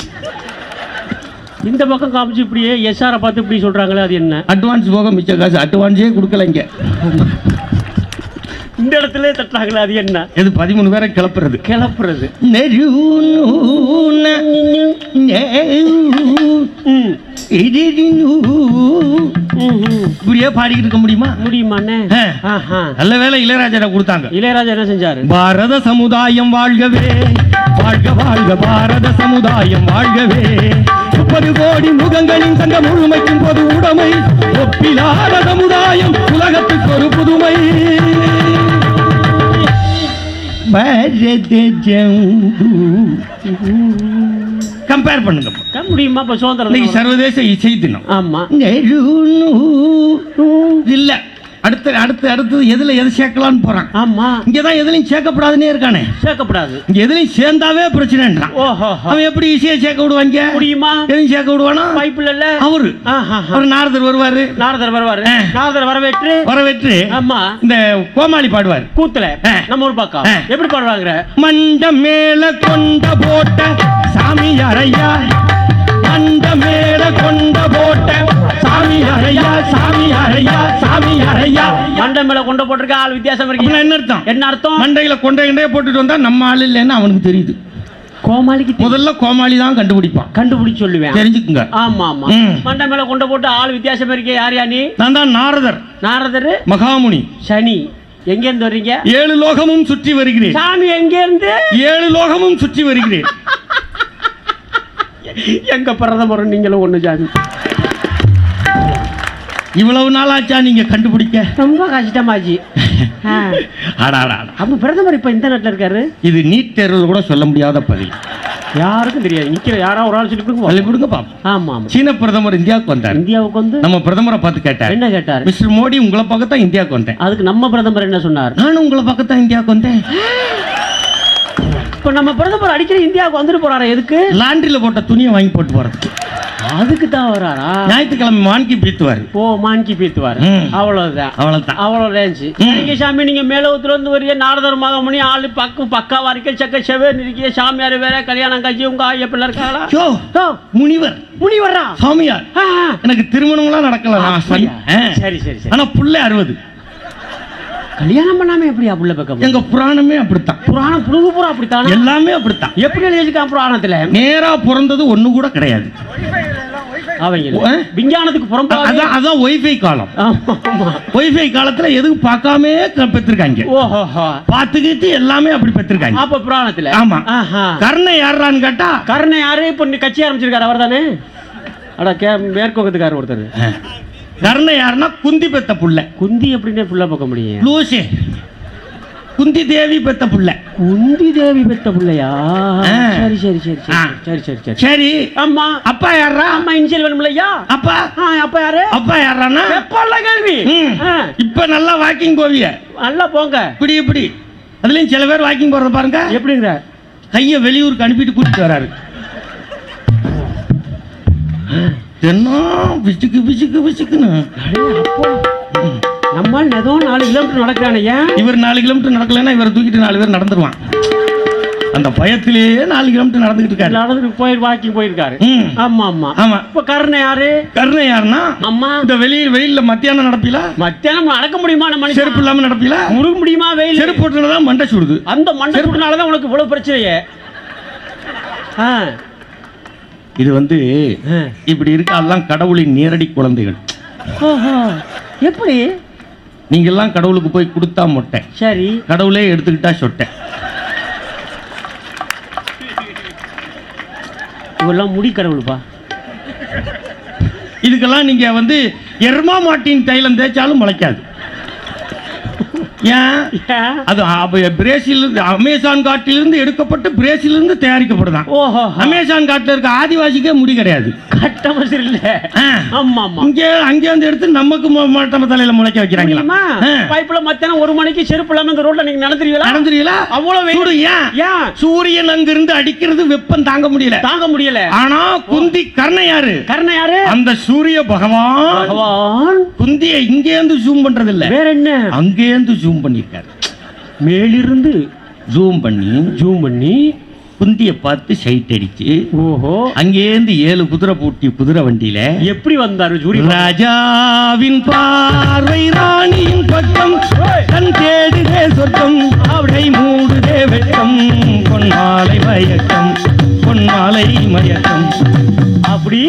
இந்த பக்கம் காமிச்சு இப்படியே எஸ்ஆரை பார்த்து இப்படி சொல்றாங்களே அது என்ன? அட்வான்ஸ் போக மிச்ச காசு அட்வான்ஸே கொடுக்கல இங்க இந்த இடத்துல தட்டுறாங்களே அது என்ன? இது பதிமூணு பேரை கிளப்புறது? கிளப்புறது. இப்படியே பாடிக்கிட்டு இருக்க முடியுமா? முடியுமாண்ணே. நல்ல வேலை இளையராஜா கொடுத்தாங்க. இளையராஜா என்ன செஞ்சாரு? பாரத சமுதாயம் வாழ்கவே வாழ்க வாழ்க பாரத சமுதாயம் வாழ்கவே. முப்பது கோடி முகங்களின் சங்க முழுமைக்கும் பொது உடைமை ஒப்பிலாத சமுதாயம் உலகத்துக்கு ஒரு புதுமை. பாரத கம்பேர் பண்ணுங்க. முடியுமா இப்ப சுதந்திரம் சர்வதேச இசை தினம். ஆமா. இல்ல. அடுத்து அடுத்து அடுத்து எதுல எது சேர்க்கலாம்னு போறான்? ஆமா. இங்கதான் எதுலயும் சேர்க்கப்படாதுன்னே இருக்கானே. சேர்க்கப்படாது. இங்க எதுலயும் சேர்ந்தாவே பிரச்சனைன்றான். ஓஹோ அவன் எப்படி ஈஸியா சேர்க்க விடுவாங்க முடியுமா? எதுவும் சேர்க்க விடுவானா? வாய்ப்பு இல்ல? அவரு. ஆஹா அவர் நாரதர் வருவாரு. நாரதர் வருவாரு. நாரதர் வரவேற்று. வரவேற்று. ஆமா. இந்த கோமாளி பாடுவார். கூத்துல. நம்ம ஒரு பக்கம். எப்படி பாடுவாங்க மண்ட மேல கொண்ட போட்ட சாமி அறையா கொண்ட போட்ட சாமி அறையா சாமி அறையா சாமி அறையா. மண்டை மேல கொண்டு போட்டிருக்க ஆள் வித்தியாசம் இருக்கு. என்ன அர்த்தம்? என்ன அர்த்தம்? மண்டையில கொண்டை கொண்டையே போட்டுட்டு வந்தா நம்ம ஆள் இல்லைன்னு அவனுக்கு தெரியுது. கோமாளிக்கு முதல்ல கோமாளி தான் கண்டுபிடிப்பான். கண்டுபிடிச்சு சொல்லுவேன். தெரிஞ்சுக்குங்க. ஆமா ஆமா. மண்டை மேல கொண்டு போட்டு ஆள் வித்தியாசம் இருக்கே. யார் யா நீ? நான் தான் நாரதர். நாரதர்? மகாமுனி. சனி. எங்க இருந்து வர்றீங்க? ஏழு லோகமும் சுற்றி வருகிறேன். சாமி எங்க இருந்து ஏழு லோகமும் சுற்றி வருகிறேன். எங்க பிரதமர் நீங்களும் ஒண்ணு சாமி இவ்வளவு நாளாச்சா நீங்க கண்டுபிடிக்க? ரொம்ப கஷ்டமாச்சு. அப்ப பிரதமர் இப்ப இந்த நாட்டுல இருக்காரு? இது நீட் தேர்வில் கூட சொல்ல முடியாத பதில். யாருக்கும் தெரியாது. நிக்கிற யாரா ஒரு ஆள் சொல்லி கொடுங்க. சொல்லி கொடுங்க பாப்போம். ஆமா ஆமா. சீன பிரதமர் இந்தியாவுக்கு வந்தார். இந்தியாவுக்கு வந்து நம்ம பிரதமரை பார்த்து கேட்டார். என்ன கேட்டாரு? மிஸ்டர் மோடி உங்களை பார்க்கத்தான் இந்தியாவுக்கு வந்தேன். அதுக்கு நம்ம பிரதமர் என்ன சொன்னார்? நானும் உங்களை பார்க்கத்தான் இந்தியாவுக்கு வந்தேன். இப்ப நம்ம பிரதமர் அடிக்கடி இந்தியாவுக்கு வந்துட்டு போறாரு எதுக்கு? லாண்டரியில போட்ட துணியை வாங்கி போட்டு போறது அதுக்கு தான் வராரா? ஞாயிற்றுக்கிழமை வாங்கி பீத்துவார். ஓ மான்கி பீத்துவாரு. அவ்வளவுதான். அவ்வளவுதான். அவ்வளவு ரேஞ்ச் நீங்க சாமி நீங்க மேலோத்துல இருந்து வரிய நாரதர் மகமணி ஆளு பக்கம் பக்காவா இருக்க சக்க செவே நிற்கிய சாமியார் வேற கல்யாணம் கட்சி உங்க ஐயா பிள்ளை இருக்காங்களா முனிவர். முனி வர்றா சாமியார். எனக்கு திருமணம்லாம் நடக்கல. சரி சரி சரி. ஆனா புள்ள அறுபது. கல்யாணம் பண்ணாம எப்படியா புள்ள பக்கம் எங்க புராணமே அப்படித்தான். புராணம் புழுகு பூரா அப்படித்தானே? எல்லாமே அப்படித்தான். எப்படி எழுதிருக்கான் புராணத்துல? நேரா பிறந்தது ஒண்ணு கூட கிடையாது. அவங்க? விஞ்ஞானத்துக்கு புறம்பாவே அதான் அதான் ஒய்ஃபை காலம். ஒய்ஃபை காலத்துல எதுவும் பார்க்காம பெற்றிருக்காங்க. ஓஹோஹோ. பார்த்துக்கிட்டு எல்லாமே அப்படி பெற்றிருக்காங்க. அப்ப புராணத்துல? ஆமா. கர்ணை யாருன்னு கேட்டா கர்ணன் யாரு? இப்ப கட்சி ஆரம்பிச்சிருக்காரு அவர் தானே அட கே மேற்கோகத்துக்காரர் ஒருத்தர். கர்ணை யாருன்னா குந்தி பெத்த புள்ள. குந்தி எப்படின்னே புள்ள பார்க்க முடியும்? லூசே. குந்தி தேவி பெத்த புள்ள. குந்தி தேவி பெத்த புள்ளையா. சரி சரி சரி. சரி. சரி சரி சரி. ஆமா அப்பா யாரா அம்மா இனிஷியல் வேணும்லையா அப்பா. அப்ப யாரு? அப்பா யாரானா எப்பல்ல கேள்வி. இப்ப நல்லா வாக்கிங் போவிய நல்லா போங்க. இப்படி இப்படி. அதுலயும் சில பேர் வாக்கிங் போறத பாருங்க. எப்படிங்கிற கைய வெளியூருக்கு அனுப்பிட்டு கூட்டிட்டு வராரு. என்ன பிசுக்கு பிசுக்கு பிசுக்குன்னு அடே, அப்போ. நம்ம ஏதோ நாலு கிலோமீட்டர் நடக்கிறானே இவர் நாலு கிலோமீட்டர் நடக்கலைன்னா இவரை தூக்கிட்டு நாலு பேர் நடந்துருவான். அந்த பயத்திலேயே நாலு கிலோமீட்டர் நடந்துகிட்டு இருக்காரு. நடந்துட்டு போய் வாக்கிங் போயிருக்காரு. ஆமா ஆமா. ஆமா. இப்ப கருணை யாரு? கருணை யாருன்னா அம்மா. இந்த வெளியில் வெயில்ல மத்தியானம் நடப்பீல மத்தியானம் நடக்க முடியுமா நம்ம செருப்பு இல்லாம நடப்பீல முழுக முடியுமா வெயில்? செருப்பு போட்டுதான் மண்டை சுடுது. அந்த மண்டை சுட்டுனாலதான் உனக்கு இவ்வளவு பிரச்சனையே. ஆ, இது வந்து. இப்படி இருக்க எல்லாம் கடவுளின் நேரடி குழந்தைகள் ஓஹோ. எப்படி நீங்க எல்லாம் கடவுளுக்கு போய் கொடுத்தா மொட்டை சரி கடவுளே எடுத்துக்கிட்டா சொட்டை இவெல்லாம் முடி கடவுளுப்பா இதுக்கெல்லாம் நீங்க வந்து எர்மா மாட்டின் தைலம் தேய்ச்சாலும் முளைக்காது? அது பிரேசில் இருந்து அமேசான் காட்டிலிருந்து எடுக்கப்பட்டு பிரேசிலிருந்து தயாரிக்கப்படுதான். ஓஹோ அமேசான் காட்டுல இருக்க ஆதிவாசிக்கே முடி கிடையாது. கட்டமசர் இல்ல ஆ. ஆமா ஆமா இங்க அங்கே வந்து எடுத்து நமக்கு தலையில முளைக்க வைக்கிறாங்களா. பைப்புல மத்தியானம் ஒரு மணிக்கு செருப்பு இல்லாம இந்த ரோட்ல நீங்க நடந்துருவீங்களா? நடந்துருவீங்களா? அவ்வளவு வெயில். ஏன்? ஏன்? சூரியன் அங்கிருந்து அடிக்கிறது வெப்பம் தாங்க முடியல. தாங்க முடியல. ஆனா குந்தி கர்ண யாரு? கருணை யாரு? அந்த சூரிய பகவான். பகவான். குந்திய இங்கேருந்து ஜூம் பண்றது இல்ல வேற என்ன? அங்கேருந்து ஜூம் பண்ணிருக்காரு. மேலிருந்து ஜூம் பண்ணி ஜூம் பண்ணி குந்திய பார்த்து சைட் அடிச்சு ஓஹோ. அங்கேருந்து ஏழு குதிரை பூட்டி குதிரை வண்டியில எப்படி வந்தாரு ஜூரி? ராஜாவின் பார்வை ராணியின் பக்கம் கண் தேடுதே சொர்க்கம் அவளை மூடுதே வெட்கம் பொன்மாலை மயக்கம் பொன்மாலை மயக்கம். அப்படி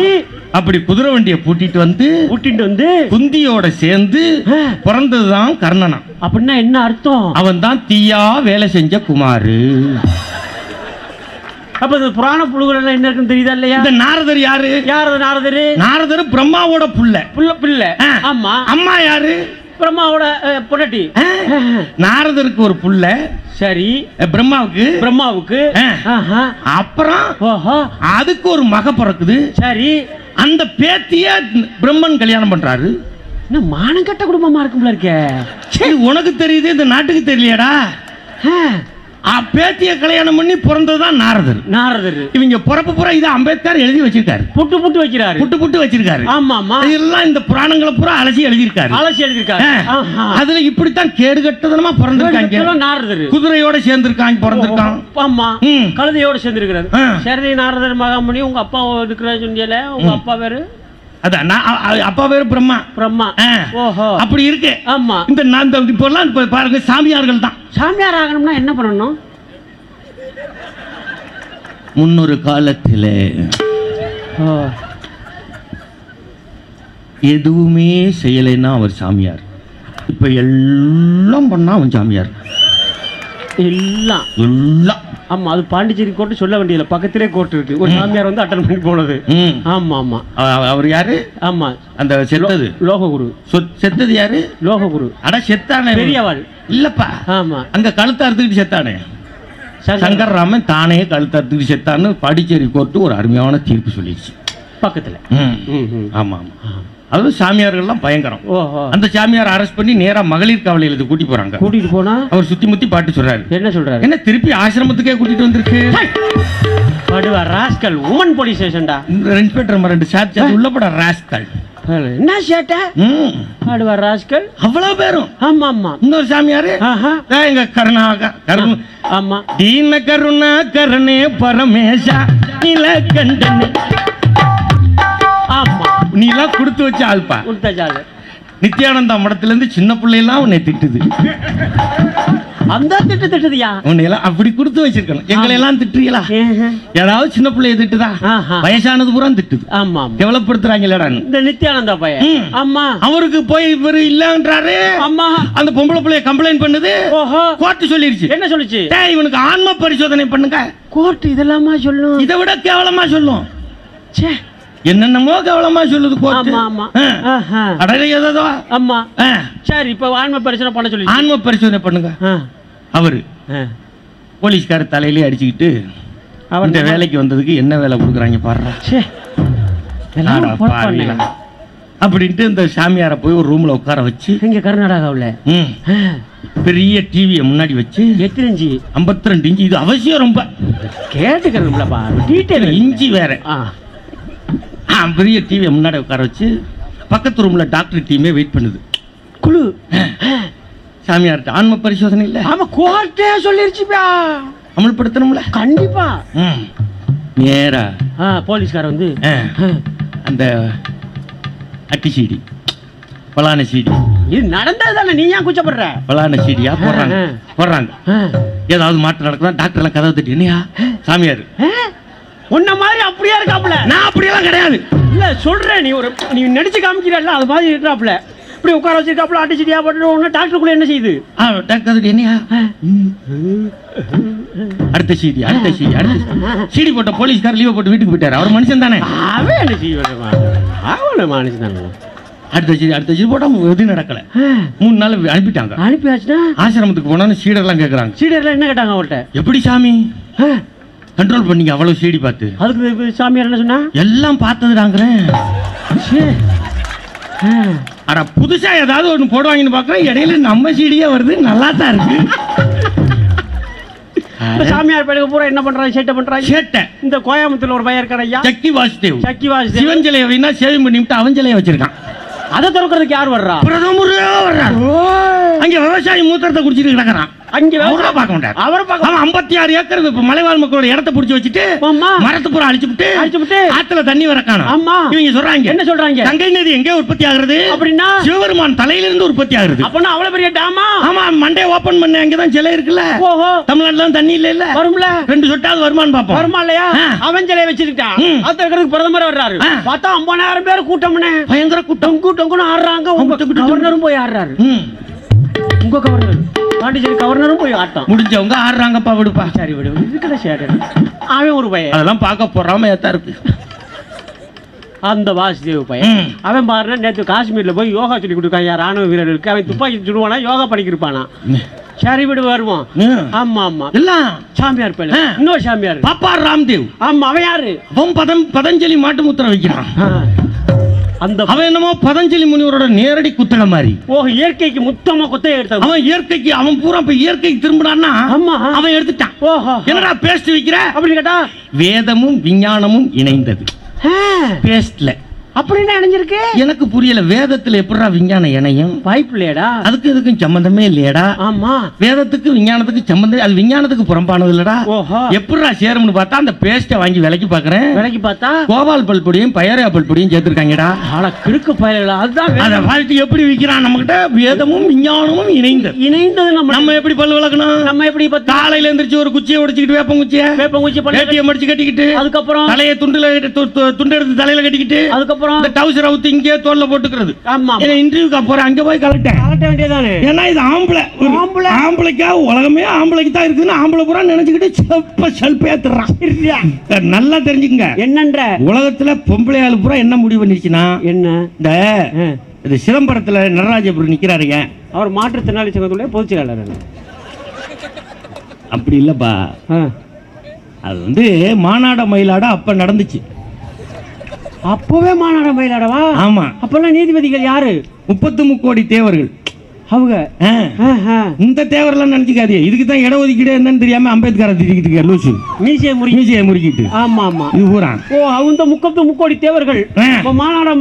அப்படி குதிரை வண்டியை பூட்டிட்டு வந்து கூட்டிட்டு வந்து குந்தியோட சேர்ந்து பிறந்ததுதான் கர்ணனா. அப்படின்னா என்ன அர்த்தம்? அவன் தான் தீயா வேலை செஞ்ச குமாரு. அப்ப இந்த புராண புழுகள் எல்லாம் என்ன இருக்குன்னு தெரியுதா இல்லையா? இந்த நாரதர் யாரு? யார் அது நாரதரு? நாரதர் பிரம்மாவோட புள்ள. புள்ள பிள்ளை. ஆ. ஆமா. அம்மா யாரு? பிரம்மாவோட அஹ், பொண்டாட்டி. ஆ, நாரதருக்கு ஒரு புள்ள. சரி. அஹ், பிரம்மாவுக்கு. பிரம்மாவுக்கு. ஆ. ஆஹா. அப்புறம் ஓஹோ. அதுக்கு ஒரு மக பிறக்குது. சரி. அந்த பேத்திய பிரம்மன் கல்யாணம் பண்றாரு. என்ன மானம் கட்ட குடும்பமா இருக்கும்ல இருக்க. இது உனக்கு தெரியுது இந்த நாட்டுக்கு தெரியலையாடா. பேத்திய கல்யாணம் பண்ணி பிறந்ததுதான் நாரதர். நாரதர். இவங்க பிறப்பு பூரா இதை அம்பேத்கர் எழுதி வச்சிருக்காரு. புட்டு புட்டு வைக்கிறாரு. புட்டு புட்டு வச்சிருக்காரு. ஆமா ஆமா இதெல்லாம் இந்த புராணங்களை பூரா அலசி எழுதியிருக்காரு. அலசி. ஆஹா. அதுல இப்படித்தான் கேடு கட்டதனமா பிறந்திருக்காங்க. நாரதர். குதிரையோட சேர்ந்திருக்காங்க பிறந்திருக்கான். ஆமா. கழுதையோட சேர்ந்திருக்கிறாரு. ஆ. சரி நாரதர் மகாமணி உங்க அப்பா இருக்கிற சொன்னியல உங்க அப்பா பேரு அதான் நான் அப்பா பேரு பிரம்மா. பிரம்மா. ஓஹோ. அப்படி இருக்கு. ஆமா. இந்த நான் இப்பெல்லாம் இப்ப பாருங்க சாமியார்கள் தான். சாமியார் ஆகணும்னா என்ன பண்ணணும்? முன்னொரு காலத்துல எதுவுமே செய்யலைன்னா அவர் சாமியார். இப்ப எல்லாம் பண்ணா அவன் சாமியார். எல்லாம். எல்லாம். ஆமா அது பாண்டிச்சேரி கோர்ட்டு சொல்ல வேண்டியதில்ல. பக்கத்திலே கோர்ட் இருக்கு. ஒரு சாமியார் வந்து அட்டன் பண்ணி போனது. ஆமா ஆமா. அவ- அவர் யாரு? ஆமா. அந்த செத்தது. லோககுரு. சொத்- செத்தது யாரு? லோககுரு. அட செத்தானே. பெரியவாள். இல்லப்பா. ஆமா. அங்க கழுத்து அறுத்துக்கிட்டு செத்தானே? சங்கர். சங்கர் ராமன் தானே கழுத்து அறுத்துக்கிட்டு செத்தான்னு பாண்டிச்சேரி கோர்ட்டு ஒரு அருமையான தீர்ப்பு சொல்லிடுச்சு. பக்கத்துல. ஆமா ஆமா. அதுவும் சாமியார்கள்லாம் பயங்கரம். அந்த சாமியார் அரெஸ்ட் பண்ணி நேரா மகளிர் காவலில் இது கூட்டி போறாங்க. கூட்டிட்டு போனா? அவர் சுத்தி முத்தி பாட்டு சொல்றாரு. என்ன சொல்றாரு? என்ன திருப்பி ஆசிரமத்துக்கே கூட்டிட்டு வந்திருக்கு? படுவா ராஸ்கல் உமன் போலீஸ் ஸ்டேஷன்டா? இன்ஸ்பெக்டர் ரெண்டு சார்ஜ் உள்ள பட ராஸ்கல். என்ன சேட்ட? படுவா ராஸ்கல்? அவ்வளவு பேரும். ஆமா ஆமா இன்னொரு சாமியாரு? ஆஹா. "ஏய், எங்க கருணாக கருண். ஆமா. தீன கருணா கருணே பரமேஷா நிலக்கண்டனே ஆமா நீலாம் கொடுத்து வச்ச ஆள்பா. நித்யானந்தா மடத்துல இருந்து சின்ன பிள்ளையெல்லாம் உன்னை திட்டுது. அந்த திட்டு திட்டுதியா? உன்னை எல்லாம் அப்படி கொடுத்து வச்சிருக்கணும். எங்களை எல்லாம் திட்டுறீங்களா. ஏதாவது சின்ன பிள்ளைய திட்டுதா. வயசானது பூரா திட்டுது. ஆமா ஆமா. கேவலப்படுத்துறாங்கல்லடான்னு இந்த நித்யானந்தா பையன். ஆமா அவருக்கு போய் இவரு இல்லன்றாரு. அம்மா. அந்த பொம்பளை பிள்ளைய கம்ப்ளைண்ட் பண்ணுது. ஓஹோ. கோர்ட்டு சொல்லிருச்சு. என்ன சொல்லுச்சு? இவனுக்கு ஆன்ம பரிசோதனை பண்ணுங்க. கோர்ட் இதெல்லாமா சொல்லும்? இதை விட கேவலமா சொல்லும். ச்சே. என்னென்னமோ கேவலமா சொல்லுது கோர்ட்டு. ஆமா ஆமா. அடடே ஏதோ ஆமா. சரி இப்ப ஆன்ம பரிசனை பண்ண சொல்லி ஆன்ம பரிசோதனை பண்ணுங்க. அவரு போலீஸ்கார தலையிலே அடிச்சுக்கிட்டு இந்த வேலைக்கு வந்ததுக்கு என்ன வேலை கொடுக்குறாங்க பாடுறா. அப்படின்ட்டு இந்த சாமியாரை போய் ஒரு ரூம்ல உட்கார வச்சு இங்க கர்நாடகாவுல. பெரிய டிவியை முன்னாடி வச்சு எத்தனை இஞ்சி 52 ரெண்டு இன்ச்சு. இது அவசியம் ரொம்ப. கேட்டுக்கிறோம்லப்பா டீட்டெயில் இஞ்சி வேற. பெரிய டிவியை முன்னாடி உட்கார வச்சு பக்கத்து ரூம்ல டாக்டர் டீமே வெயிட் பண்ணுது. குழு. சாமியார்ட்ட ஆன்ம பரிசோதனை இல்ல. ஆமா கோர்ட்டே சொல்லிருச்சுப்பா அமல்படுத்தணும்ல. கண்டிப்பா. ம். நேரா. ஆ, போலீஸ்கார வந்து அந்த அட்டி சீடி பலான சீடி. இது நடந்தது தானே நீ ஏன் கூச்சப்படுற? பலான சீடியா? போடுறாங்க. போடுறாங்க. ஏதாவது மாற்றம் நடக்குதா? டாக்டர் எல்லாம் கதவை தட்டி என்னையா? சாமியார்? உன்ன மாதிரி அப்படியே இருக்காப்புல. நான் அப்படியெல்லாம் கிடையாது. இல்ல சொல்றேன் நீ ஒரு நீ நடிச்சு காமிக்கிறல்ல அது மாதிரி இருக்காப்புல. இப்படி உட்கார வச்சிருக்காப்புல அடிச்சிட்டியா போட்டு உடனே டாக்டருக்குள்ள என்ன செய்யுது? டாக்டர் என்னையா? அடுத்த சீடி அடுத்த சீடி அடுத்த சீடி. போட்ட போலீஸ்கார் லீவ் போட்டு வீட்டுக்கு போயிட்டாரு. அவர் மனுஷன் தானே? அவன் என்ன செய்வான் அவன மனுஷன் அடுத்த சீடி அடுத்த சீடி போட்டா எதுவும் நடக்கல. மூணு நாள் அனுப்பிட்டாங்க. அனுப்பியாச்சுன்னா? ஆசிரமத்துக்கு போனோன்னு சீடர்லாம் கேட்குறாங்க சீடர்லாம் என்ன கேட்டாங்க அவர்கிட்ட எப்படி சாமி? கண்ட்ரோல் பண்ணீங்க அவ்வளவு சீடி பார்த்து. அதுக்கு சாமியார் என்ன சொன்னா? எல்லாம் பார்த்ததுடாங்கிறேன். சே. ஆ. அட புதுசா ஏதாவது ஒன்று போடுவாங்கன்னு பார்க்குறேன். இடையில நம்ம சீடியே வருது. நல்லா தான் இருக்கு சாமியார் பையனுக்கு பூரா என்ன பண்றாங்க? சேட்டை பண்றாங்க? சேட்டை. இந்த கோயம்புத்தூர்ல ஒரு பையன் இருக்கான ஐயா. சக்கி வாசுதேவ். சக்கி வாசி சிவன் சிலையை வேணா சேவிங் பண்ணிவிட்டு அவன் சிலையை வச்சிருக்கான். அதை திறக்கிறதுக்கு யார் வர்றா? பிரதமரே வர்றாரு. அங்க விவசாயி மூத்திரத்தை குடிச்சிட்டு கிடக்குறான். அங்க அவரை பார்க்க மாட்டார். அவரை பார்க்க அவன் ஐம்பத்தி ஆறு ஏக்கர் இப்ப மலைவாழ் மக்களோட இடத்த புடிச்சு வச்சுட்டு. மரத்து பூரா அழிச்சு விட்டு அழிச்சு விட்டு. ஆத்துல தண்ணி வர காணும். ஆமா. இவங்க சொல்றாங்க. என்ன சொல்றாங்க? கங்கை நதி எங்கே உற்பத்தி ஆகுறது? அப்படின்னா? சிவபெருமான் தலையிலிருந்து உற்பத்தி ஆகுறது. அப்பனா அவ்வளவு பெரிய டாமா? ஆமா மண்டே ஓபன் பண்ண அங்கதான் சிலை இருக்குல்ல. ஓஹோ. தமிழ்நாட்டுல தான் தண்ணி இல்ல இல்ல. வரும்ல? ரெண்டு சொட்டாவது வருமானு பாப்போம் வருமா இல்லையா. அவன் சிலையை வச்சிருக்கான் ம். அது இருக்கிறதுக்கு பிரதமர் வர்றாரு. பார்த்தா ஐம்பதாயிரம் பேர் கூட்டம்னே. பயங்கர கூட்டம். கூட்டம் கூட ஆடுறாங்க. உங்க. கவர்னரும் போய் ஆடுறாரு. உங்க கவர்னர் பாண்டிச்சேரி கவர்னரும் போய் ஆட்டம். முடிஞ்சவங்க ஆடுறாங்கப்பா விடுப்பா. சரி விடு இதுக்கட சரி அவன் ஒரு பையன். அதெல்லாம் பார்க்க போறாம ஏத்தா இருக்கு. அந்த வாசுதேவ் பையன். அவன் பாருன்னா நேற்று காஷ்மீர்ல போய் யோகா சொல்லி கொடுக்காங்க ராணுவ வீரர்களுக்கு. அவன் துப்பாக்கி சுடுவானா யோகா பண்ணிக்கிருப்பானா? சரி விடு வருவான் ம். ஆமா ஆமா. எல்லாம் சாமியார் பையன். இன்னொரு சாமியார். பாப்பா ராம்தேவ். ஆமா அவன் யாரு? அவன் பதம் பதஞ்சலி மாட்டு முத்திரை வைக்கிறான். அந்த அவன் என்னமோ பதஞ்சலி முனிவரோட நேரடி குத்தகை மாதிரி. ஓ இயற்கைக்கு முத்தமா குத்தையை எடுத்த அவன் இயற்கைக்கு அவன் பூரா இப்ப இயற்கைக்கு திரும்பினான்னா ஆமா. அவன் எடுத்துட்டான். ஓஹோ. என்னடா பேஸ்ட் வைக்கிற? அப்படின்னு கேட்டா வேதமும் விஞ்ஞானமும் இணைந்தது. பேஸ்ட்ல அப்படி என்ன அணிஞ்சிருக்கு? எனக்கு புரியல வேதத்துல எப்படிடா விஞ்ஞானம் இணையும்? வாய்ப்பு இல்லையடா. அதுக்கு இதுக்கும் சம்பந்தமே இல்லையடா. ஆமா. வேதத்துக்கு விஞ்ஞானத்துக்கு சம்பந்தம் அது விஞ்ஞானத்துக்கு புறம்பானது இல்லடா. ஓஹோ. எப்படிடா சேரும்னு பார்த்தா அந்த பேஸ்ட்டை வாங்கி விலைக்கு பாக்குறேன். விலைக்கு பார்த்தா? கோபால் பல்பொடியும் பயரா பல்பொடியும் சேர்த்திருக்காங்கடா. ஆனா கிறுக்கு பயல்களா அதுதான் அதை வாழ்த்து எப்படி விற்கிறான் நம்மகிட்ட வேதமும் விஞ்ஞானமும் இணைந்தது இணைந்தது நம்ம நம்ம எப்படி பல் விளக்கணும் நம்ம எப்படி காலையில எந்திரிச்சு ஒரு குச்சியை உடைச்சுக்கிட்டு வேப்பம் குச்சியை பண்ணி வேட்டியை மடிச்சு கட்டிக்கிட்டு அதுக்கப்புறம் தலையை துண்டுல கட்டி- துண்டு எடுத்து தலையில கட்டிக்கிட்டு அதுக்கப்புறம் இந்த டவுசர் அவுத்து இங்கே தோல்ல போட்டுக்கிறது. ஆமா. இன்டர்வியூக்கு போறேன் அங்க போய் கலட்டேன் கலட்ட வேண்டியதானே ஏன்னா இது ஆம்பளை. ஆம்பளை. ஆம்பளைக்கா உலகமே ஆம்பளைக்கு தான் இருக்குன்னு ஆம்பளை பூரா நினைச்சுக்கிட்டு செப்ப செல்பேத்துறான் நல்லா தெரிஞ்சுக்கங்க. என்னன்ற? உலகத்துல பொம்பளை ஆளு பூரா என்ன முடிவு பண்ணிருச்சுன்னா என்ன? இந்த. இது சிதம்பரத்துல நடராஜபுரம் நிக்கிறாருங்க. அவர் மாற்றுத்திறனாளி சங்கத்துடைய பொதுச் செயலாளர் அப்படி இல்லப்பா. அது வந்து மானாட மயிலாட அப்ப நடந்துச்சு. அப்பவே மாநாட மயிலாடவா ஆமா. அப்பெல்லாம் நீதிபதிகள் யாரு? முப்பத்து முக்கோடி தேவர்கள். அவங்க. இந்த தேவரெல்லாம் நினைச்சுக்காதீங்க. இதுக்கு தான் இட ஒதுக்கீடு என்னன்னு தெரியாம அம்பேத்கரை திட்டிக்கிட்டு இருக்காரு லூசு. மீசையை முறி மீசையை முறுக்கிட்டு. ஆமா ஆமா. இது பூரா. ஓ அவங்க முக்கத்து முக்கோடி தேவர்கள். மாநாட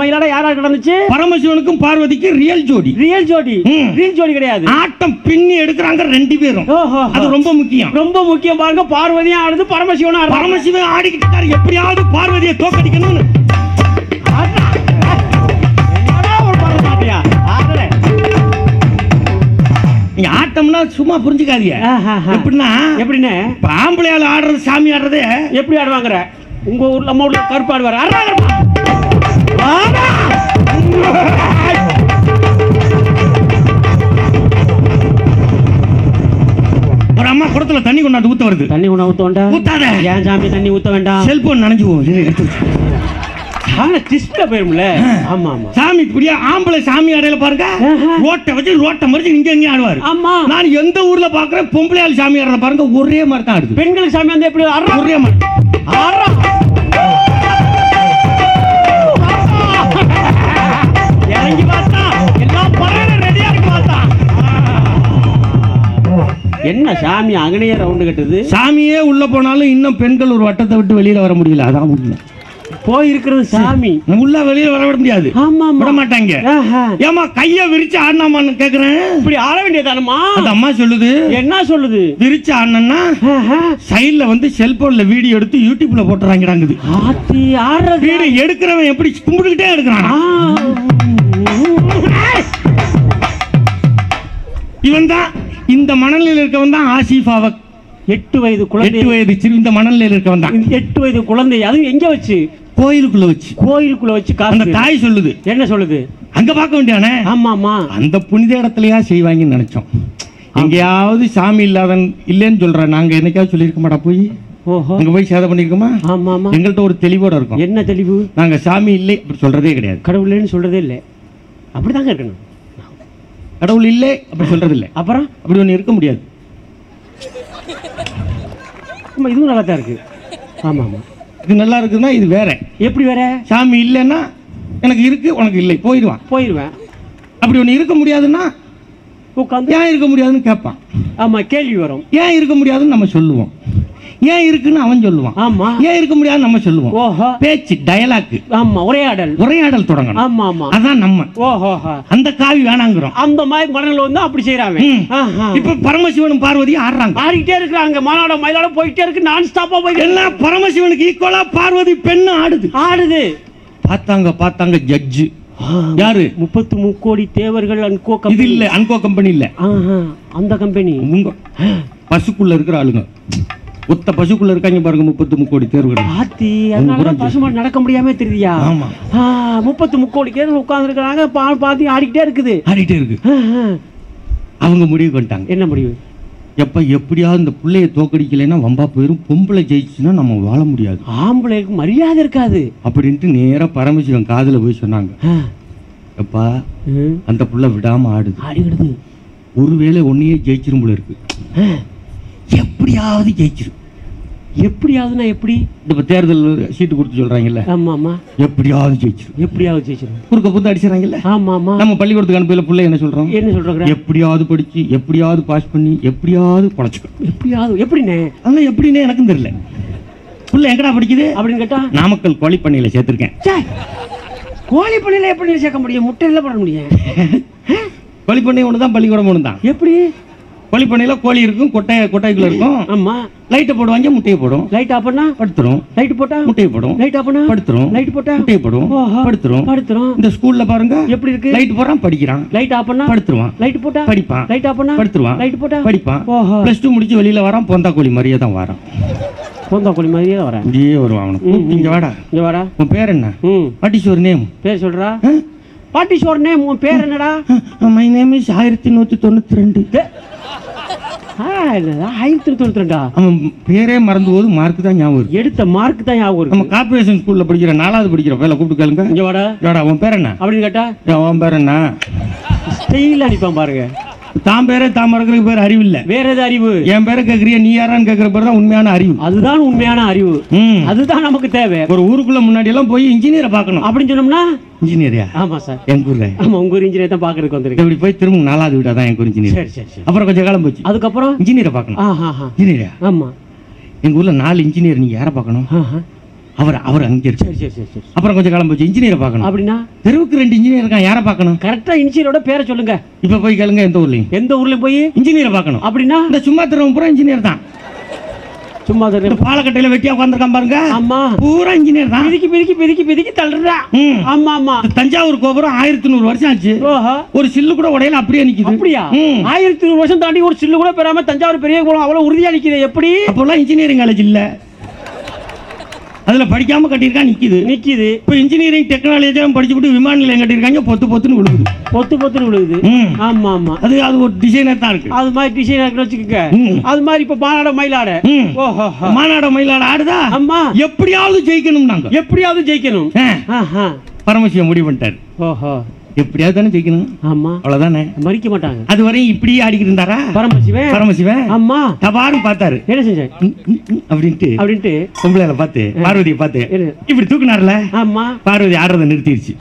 மயிலாட யாரா நடந்துச்சு? பரமசிவனுக்கும் பார்வதிக்கு ரியல் ஜோடி. ரியல் ஜோடி. ரியல் ஜோடி கிடையாது. ஆட்டம் பின்னி எடுக்கிறாங்க ரெண்டு பேரும். அது ரொம்ப முக்கியம். ரொம்ப முக்கியம் பாருங்க பார்வதியும் ஆடுது பரமசிவனும். பரமசிவன் ஆடிக்கிட்டு எப்படியாவது பார்வதியை தோக்கடிக்கணும்னு நீங்க ஆட்டம்னா சும்மா புரிஞ்சுக்காதீங்க. எப்படின்னா எப்படின்னு? இப்ப ஆம்பளையால ஆடுறது சாமி ஆடுறது எப்படி ஆடுவாங்கற? உங்க ஊர்ல நம்ம ஊர்ல கருப்பு ஆடுவாரு. ஒரு அம்மா குடத்துல தண்ணி கொண்டாந்து ஊத்த வருது. தண்ணி உணவு ஊத்த வேண்டாம். ஊத்தாத. ஏன் சாமி தண்ணி ஊத்த வேண்டாம்? செல்போன் நனைஞ்சு போகும். போயிரும்ல? ஆமா ஆமா. சாமி இப்படியா? ஆம்பளை சாமி ஆடையில பாருங்க. ரோட்டை வச்சு ரோட்டை மறிச்சு இங்க எங்கேயும் ஆடுவாரு. ஆமா. நான் எந்த ஊர்ல பாக்குறேன்? பொம்பளை ஆள் சாமி ஆடுறத பாருங்க ஒரே மாதிரி தான் ஆடுது. பெண்களுக்கு சாமி வந்து எப்படி? ஆடுறா? ஒரே மாதிரி. ஆடுறா. இறங்கி பார்த்தா எல்லாம் பறவை ரெடியா இருக்கு பார்த்தா என்ன சாமி அங்கனையே ரவுண்டு கட்டுது? சாமியே உள்ள போனாலும் இன்னும் பெண்கள் ஒரு வட்டத்தை விட்டு வெளியில வர முடியல. அதான் உண்மை. போயிருக்கிறது சாமி. உள்ள வெளியில வர விட முடியாது. ஆமா விட மாட்டாங்க. ஏமா கைய விரிச்சு ஆடினாமான்னு கேக்குறேன். இப்படி ஆட வேண்டியதானமா அந்த அம்மா சொல்லுது. என்ன சொல்லுது? விரிச்சு ஆஹா. சைடுல வந்து செல்போன்ல வீடியோ எடுத்து யூடியூப்ல போட்டுறாங்கடாங்குது. ஆத்தி ஆடுறது. வீடு எடுக்கிறவன் எப்படி கும்பிட்டுக்கிட்டே எடுக்கிறான். இவன் தான் இந்த மணலில் இருக்கவன் தான் ஆசிஃப் அவக் எட்டு வயது குழந்தை. எட்டு வயது இந்த மணலில் இருக்கவன் தான். எட்டு வயது குழந்தை. அதுவும் எங்க வச்சு? கோயிலுக்குள்ள வச்சு. கோயிலுக்குள்ள வச்சு அந்த தாய் சொல்லுது. என்ன சொல்லுது? அங்க பார்க்க வேண்டியானே ஆமா ஆமா அந்த புனித இடத்துலயா செய்வாங்கன்னு நினைச்சோம். எங்கேயாவது சாமி இல்லாதன் இல்லைன்னு சொல்றேன். நாங்க என்னைக்காவது சொல்லியிருக்க மாட்டா போய்? ஓஹோ. அங்க போய் சேதம் பண்ணிருக்கோமா ஆமா ஆமா எங்கள்கிட்ட ஒரு தெளிவோட இருக்கும். என்ன தெளிவு? நாங்க சாமி இல்லை அப்படி சொல்றதே கிடையாது. கடவுள்னு சொல்றதே இல்லை. அப்படிதாங்க இருக்கணும். கடவுள் இல்லை அப்படி சொல்றது இல்லை. அப்புறம்? அப்படி ஒண்ணு இருக்க முடியாது. ஆமா இதுவும் நல்லா தான் இருக்கு. ஆமா ஆமா இது நல்லா இருக்குதுன்னா இது வேற. எப்படி வேற? சாமி இல்லைன்னா எனக்கு இருக்கு உனக்கு இல்லை போயிடுவான். போயிருவேன். அப்படி ஒண்ணு இருக்க முடியாதுன்னா உட்காந்து? ஏன் இருக்க முடியாதுன்னு கேட்பான். ஆமா கேள்வி வரும். ஏன் இருக்க முடியாதுன்னு நம்ம சொல்லுவோம். ஏன் இருக்குன்னு அவன் சொல்லுவான். ஆமா. ஏன் இருக்க முடியாதுன்னு நம்ம சொல்லுவோம். ஓஹோ. பேச்சு டயலாக் ஆமா உரையாடல். உரையாடல் தொடங்கணும். ஆமா ஆமா. அதான் நம்ம. ஓஹோஹோ அந்த காவி வேணாங்கிறோம். அந்த மாதிரி மனநிலை வந்து அப்படி செய்யறாங்க. இப்ப பரமசிவனும் பார்வதியும் ஆடுறாங்க. ஆடிக்கிட்டே இருக்கிறாங்க. மாநாட மயிலாட போயிட்டே இருக்கு. நான் ஸ்டாப்பா போயிட்டு எல்லாம் பரமசிவனுக்கு ஈக்குவலா பார்வதி பெண்ணு ஆடுது. ஆடுது. பார்த்தாங்க பார்த்தாங்க ஜட்ஜு யாரு? முப்பத்து முக்கோடி தேவர்கள் அன்கோ கம்பெனி. இல்ல அன்கோ கம்பெனி இல்ல. அந்த கம்பெனி. உங்க பசுக்குள்ள இருக்கிற ஆளுங்க. ஒத்த பசுக்குள்ள இருக்காங்க பாருங்க முப்பத்து முக்கோடி தேர்வுகள். ஆத்தி அதனால பசுமா நடக்க முடியாம தெரியுதியா? ஆமா. முப்பத்து முக்கோடி பேர் உட்கார்ந்து இருக்கிறாங்க பாத்தி ஆடிக்கிட்டே இருக்குது. ஆடிட்டே இருக்கு. அவங்க முடிவு பண்ணிட்டாங்க. என்ன முடிவு? எப்ப எப்படியாவது இந்த பிள்ளைய தோக்கடிக்கலைன்னா வம்பா போயிரும். பொம்பளை ஜெயிச்சுன்னா நம்ம வாழ முடியாது. ஆம்பளைக்கு மரியாதை இருக்காது. அப்படின்ட்டு நேரா பரமசிவன் காதுல போய் சொன்னாங்க. எப்பா. அந்த புள்ள விடாம ஆடுது. ஆடிக்கிடுது. ஒருவேளை ஒன்னையே ஜெயிச்சிரும் போல இருக்கு. எப்படியாவது ஜெயிச்சிரும் எப்படியாவதுன்னா எப்படி? இப்ப தேர்தல் சீட்டு கொடுத்து சொல்றாங்கல்ல. ஆமா ஆமா எப்படியாவது ஜெயிச்சிரும் எப்படியாவது ஜெயிச்சிடும் குறுக்க புத்து அடிச்சிடறாங்கல்ல. ஆமா ஆமா நம்ம பள்ளிக்கூடத்துக்கு அனுப்பல பிள்ளை என்ன சொல்றோம் என்ன சொல்றாங்க? எப்படியாவது படிச்சு எப்படியாவது பாஸ் பண்ணி எப்படியாவது பொழைச்சுக்கணும் எப்படியாவது எப்படிண்ணே? அதெல்லாம் எப்படின்னு எனக்கும் தெரியல. புள்ள எங்கடா படிக்குது? அப்படின்னு கேட்டா? நாமக்கல் கோழிப்பண்ணையில சேர்த்திருக்கேன். ச்சே, கோழி பண்ணையில எப்படி சேர்க்க முடியும்? முட்டையில போட முடியும். கோழிப்பண்ணை ஒன்று தான் பள்ளிக்கூடம் ஒன்று தான் எப்படி? கோழிப்பண்ணையில கோழி இருக்கும் கொட்டை கொட்டைக்குள்ள இருக்கும். ஆமா. லைட்டை போடுவாங்க முட்டையை போடும். லைட் ஆஃப் பண்ணா? படுத்துரும். லைட் போட்டா? முட்டையை போடும். லைட் ஆஃப் பண்ணா? படுத்துரும். லைட் போட்டா? முட்டையை போடும். படுத்துரும். படுத்துரும். இந்த ஸ்கூல்ல பாருங்க. எப்படி இருக்கு? லைட் போடுறான் படிக்கிறான். லைட் ஆஃப் பண்ணா? படுத்துருவான். லைட் போட்டா? படிப்பான். லைட் ஆஃப் பண்ணா? படுத்துருவான். லைட் போட்டா? படிப்பான். ஓஹோ. பிளஸ் டூ முடிச்சு வெளியில வரான் பொந்தா கோழி மாதிரியே தான் வரான். போந்தா கோழி மாதிரியே வரேன். இங்கேயே வருவான் அவனுக்கு. இங்க வாடா. இங்க வாடா. உன் பேர் என்ன? வாட் இஸ் யுவர் நேம் பேர் சொல்றா? பாட்டி சோர்னே உன் பேர் என்னடா? மை நேம் இஸ் ஆயிரத்தி நூத்தி தொண்ணூத்தி ரெண்டு. ஆயிரத்தி தொண்ணூத்தி ரெண்டா? அவன் பேரே மறந்து போது மார்க் தான் ஞாபகம் எடுத்த மார்க் தான் ஞாபகம் நம்ம கார்பரேஷன் ஸ்கூல்ல படிக்கிற நாலாவது படிக்கிற பேல கூப்பிட்டு கேளுங்க. இங்க வாடா. ஏடா உன் பேர் என்ன? அப்படின்னு கேட்டா? உன் பேர் என்ன? ஸ்டைல் அடிப்பான் பாருங்க. தான் பேரே தான் மறக்கிறதுக்கு பேர் அறிவு இல்ல வேற ஏதாவது அறிவு? என் பேரை கேட்கறிய நீ யாரான்னு கேட்கிற பேர் தான் உண்மையான அறிவு. அதுதான் உண்மையான அறிவு. அதுதான் நமக்கு தேவை. ஒரு ஊருக்குள்ள முன்னாடி எல்லாம் போய் இன்ஜினியரை பார்க்கணும். அப்படின்னு சொன்னோம்னா? இன்ஜினியரியா? ஆமா சார். எங்க ஊர்ல. ஆமா உங்க ஒரு இன்ஜினியர் தான் பாக்குறதுக்கு வந்திருக்கு இப்படி போய் திரும்ப நாலாவது வீடா தான் எங்க ஊர் இன்ஜினியர். சரி சரி அப்புறம் கொஞ்சம் காலம் போச்சு. அதுக்கப்புறம்? இன்ஜினியரை பார்க்கணும். ஆஹா ஆஹா. இன்ஜினியரா ஆமா. எங்க ஊர்ல நாலு இன்ஜினியர் நீங்க யாரை பார்க்கணும். அவர் அவர் அங்க சரி சரி சரி சரி. அப்புறம் கொஞ்சம் காலம் போச்சு இன்ஜினியரை பார்க்கணும். அப்படின்னா? தெருவுக்கு ரெண்டு இன்ஜினியர் இருக்கான் யாரை பார்க்கணும்? கரெக்டா இன்ஜினியரோட பேரை சொல்லுங்க. இப்ப போய் கேளுங்க எந்த ஊர்லயும். எந்த ஊர்ல போய்? இன்ஜினியரை பார்க்கணும். அப்படின்னா? இந்த சும்மா தெருவன் பூரா இன்ஜினியர் தான். சும்மா தெரியல. பாலக்கட்டையில வெட்டியா உட்காந்துருக்கான் பாருங்க. ஆமா. பூரா இன்ஜினியர் தான். பிதிக்கி பிதிக்கி பிதிக்கி பிதிக்கி தள்ளுறா. ஆமா ஆமா. தஞ்சாவூர் கோபுரம் ஆயிரத்தி நூறு வருஷம் ஆச்சு. ஒரு சில்லு கூட உடையில அப்படியே நிக்குது. அப்படியா. ஆயிரத்தி நூறு வருஷம் தாண்டி ஒரு சில்லு கூட பெறாம தஞ்சாவூர் பெரிய குளம் அவ்வளவு உறுதியா நிக்குது எப்படி? அப்போல்லாம் இன்ஜினியரிங் காலேஜ் இல்ல. அதுல படிக்காம கட்டியிருக்கான் நிக்குது. நிக்குது. இப்போ இன்ஜினியரிங் டெக்னாலஜி படிச்சுட்டு விமான நிலையம் கட்டியிருக்காங்க பொத்து பொத்துன்னு விழுகுது. பொத்து பொத்துன்னு விழுகுது. ஆமா ஆமா. அது அது ஒரு டிசைனர் தான் இருக்கு. அது மாதிரி டிசைன் இருக்குன்னு வச்சுக்கோங்க. அது மாதிரி இப்ப மாநாட மயிலாட. ஓஹோ மாநாட மயிலாட ஆடுதா? அம்மா எப்படியாவது ஜெயிக்கணும் நாங்க. எப்படியாவது ஜெயிக்கணும். ஆஹா. பரமசிவம் முடிவு பண்ணிட்டாரு. ஓஹோ. எப்படியாவது தானே ஜெயிக்கணும்? ஆமா. அவ்வளவுதானே? மறிக்க மாட்டாங்க. அது வரையும் இப்படியே ஆடிக்கிட்டு இருந்தாரா? பரமசிவன் பரமசிவன் அம்மா தபாரும் பார்த்தாரு. என்ன செஞ்சேன்? அப்படின்ட்டு. அப்படின்ட்டு. பொம்பளையில பார்த்து பார்வதியை பார்த்து. இப்படி தூக்குனார்ல? ஆமா. பார்வதி ஆடுறதை நிறுத்திடுச்சு.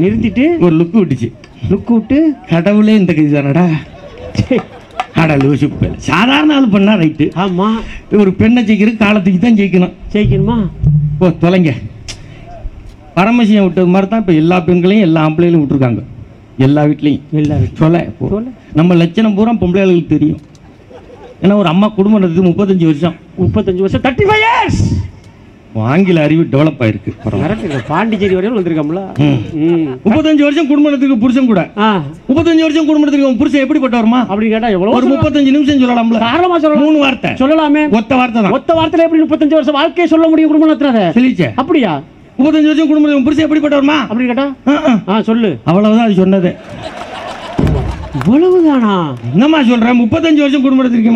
நிறுத்திட்டு? ஒரு லுக்கு விட்டுச்சு. லுக்கு விட்டு? கடவுளே இந்த கை தானடா? அட லூசு. சாதாரண ஆள் பண்ணா ரைட்டு. ஆமா. ஒரு பெண்ணை ஜெயிக்கிறது காலத்துக்கு தான் ஜெயிக்கணும். ஜெயிக்கணுமா? ஓ தொலைங்க. பரமசியம் விட்டது மாதிரி தான் இப்போ எல்லா பெண்களையும் எல்லா ஆம்பளையிலும் விட்டுருக்காங்க. எல்லா வீட்லேயும். எல்லாரும் சொல்ல சொல்ல. நம்ம லட்சணம் பூரா பொம்பளைகளுக்கு தெரியும். ஏன்னா ஒரு அம்மா குடும்பம் நடத்துது முப்பத்தஞ்சு வருஷம். முப்பத்தஞ்சு வருஷம் தேர்ட்டி ஃபைவ் இயர்ஸ் ஆங்கில அறிவு டெவலப் ஆயிருக்கு. பாண்டிச்சேரி வரையும் வந்திருக்கோம்ல? முப்பத்தஞ்சு வருஷம் குடும்பத்துக்கு புருஷன் கூட. முப்பத்தஞ்சு வருஷம் குடும்பத்துக்கு புருஷன் எப்படிப்பட்டவருமா அப்படி கேட்டா எவ்வளவு ஒரு முப்பத்தஞ்சு நிமிஷம் சொல்லலாம்ல. தாராளமா சொல்லலாம். மூணு வார்த்தை. சொல்லலாமே. ஒத்த வார்த்தை தான். மொத்த வார்த்தையில எப்படி முப்பத்தஞ்சு வருஷம் வாழ்க்கையை சொல்ல முடியும் குடும்பம் நடத்துறத? சொல்லிச்சே அப்படியா? முப்பத்தஞ்சு வருஷம் உன் புருஷன் எப்படிப்பட்டவருமா? அப்படி கேட்டா? ஆ, சொல்லு. அவ்வளவுதான் அது சொன்னது. இவ்வளவுதானா? என்னம்மா சொல்றேன் முப்பத்தஞ்சு வருஷம் குடும்பத்துக்கு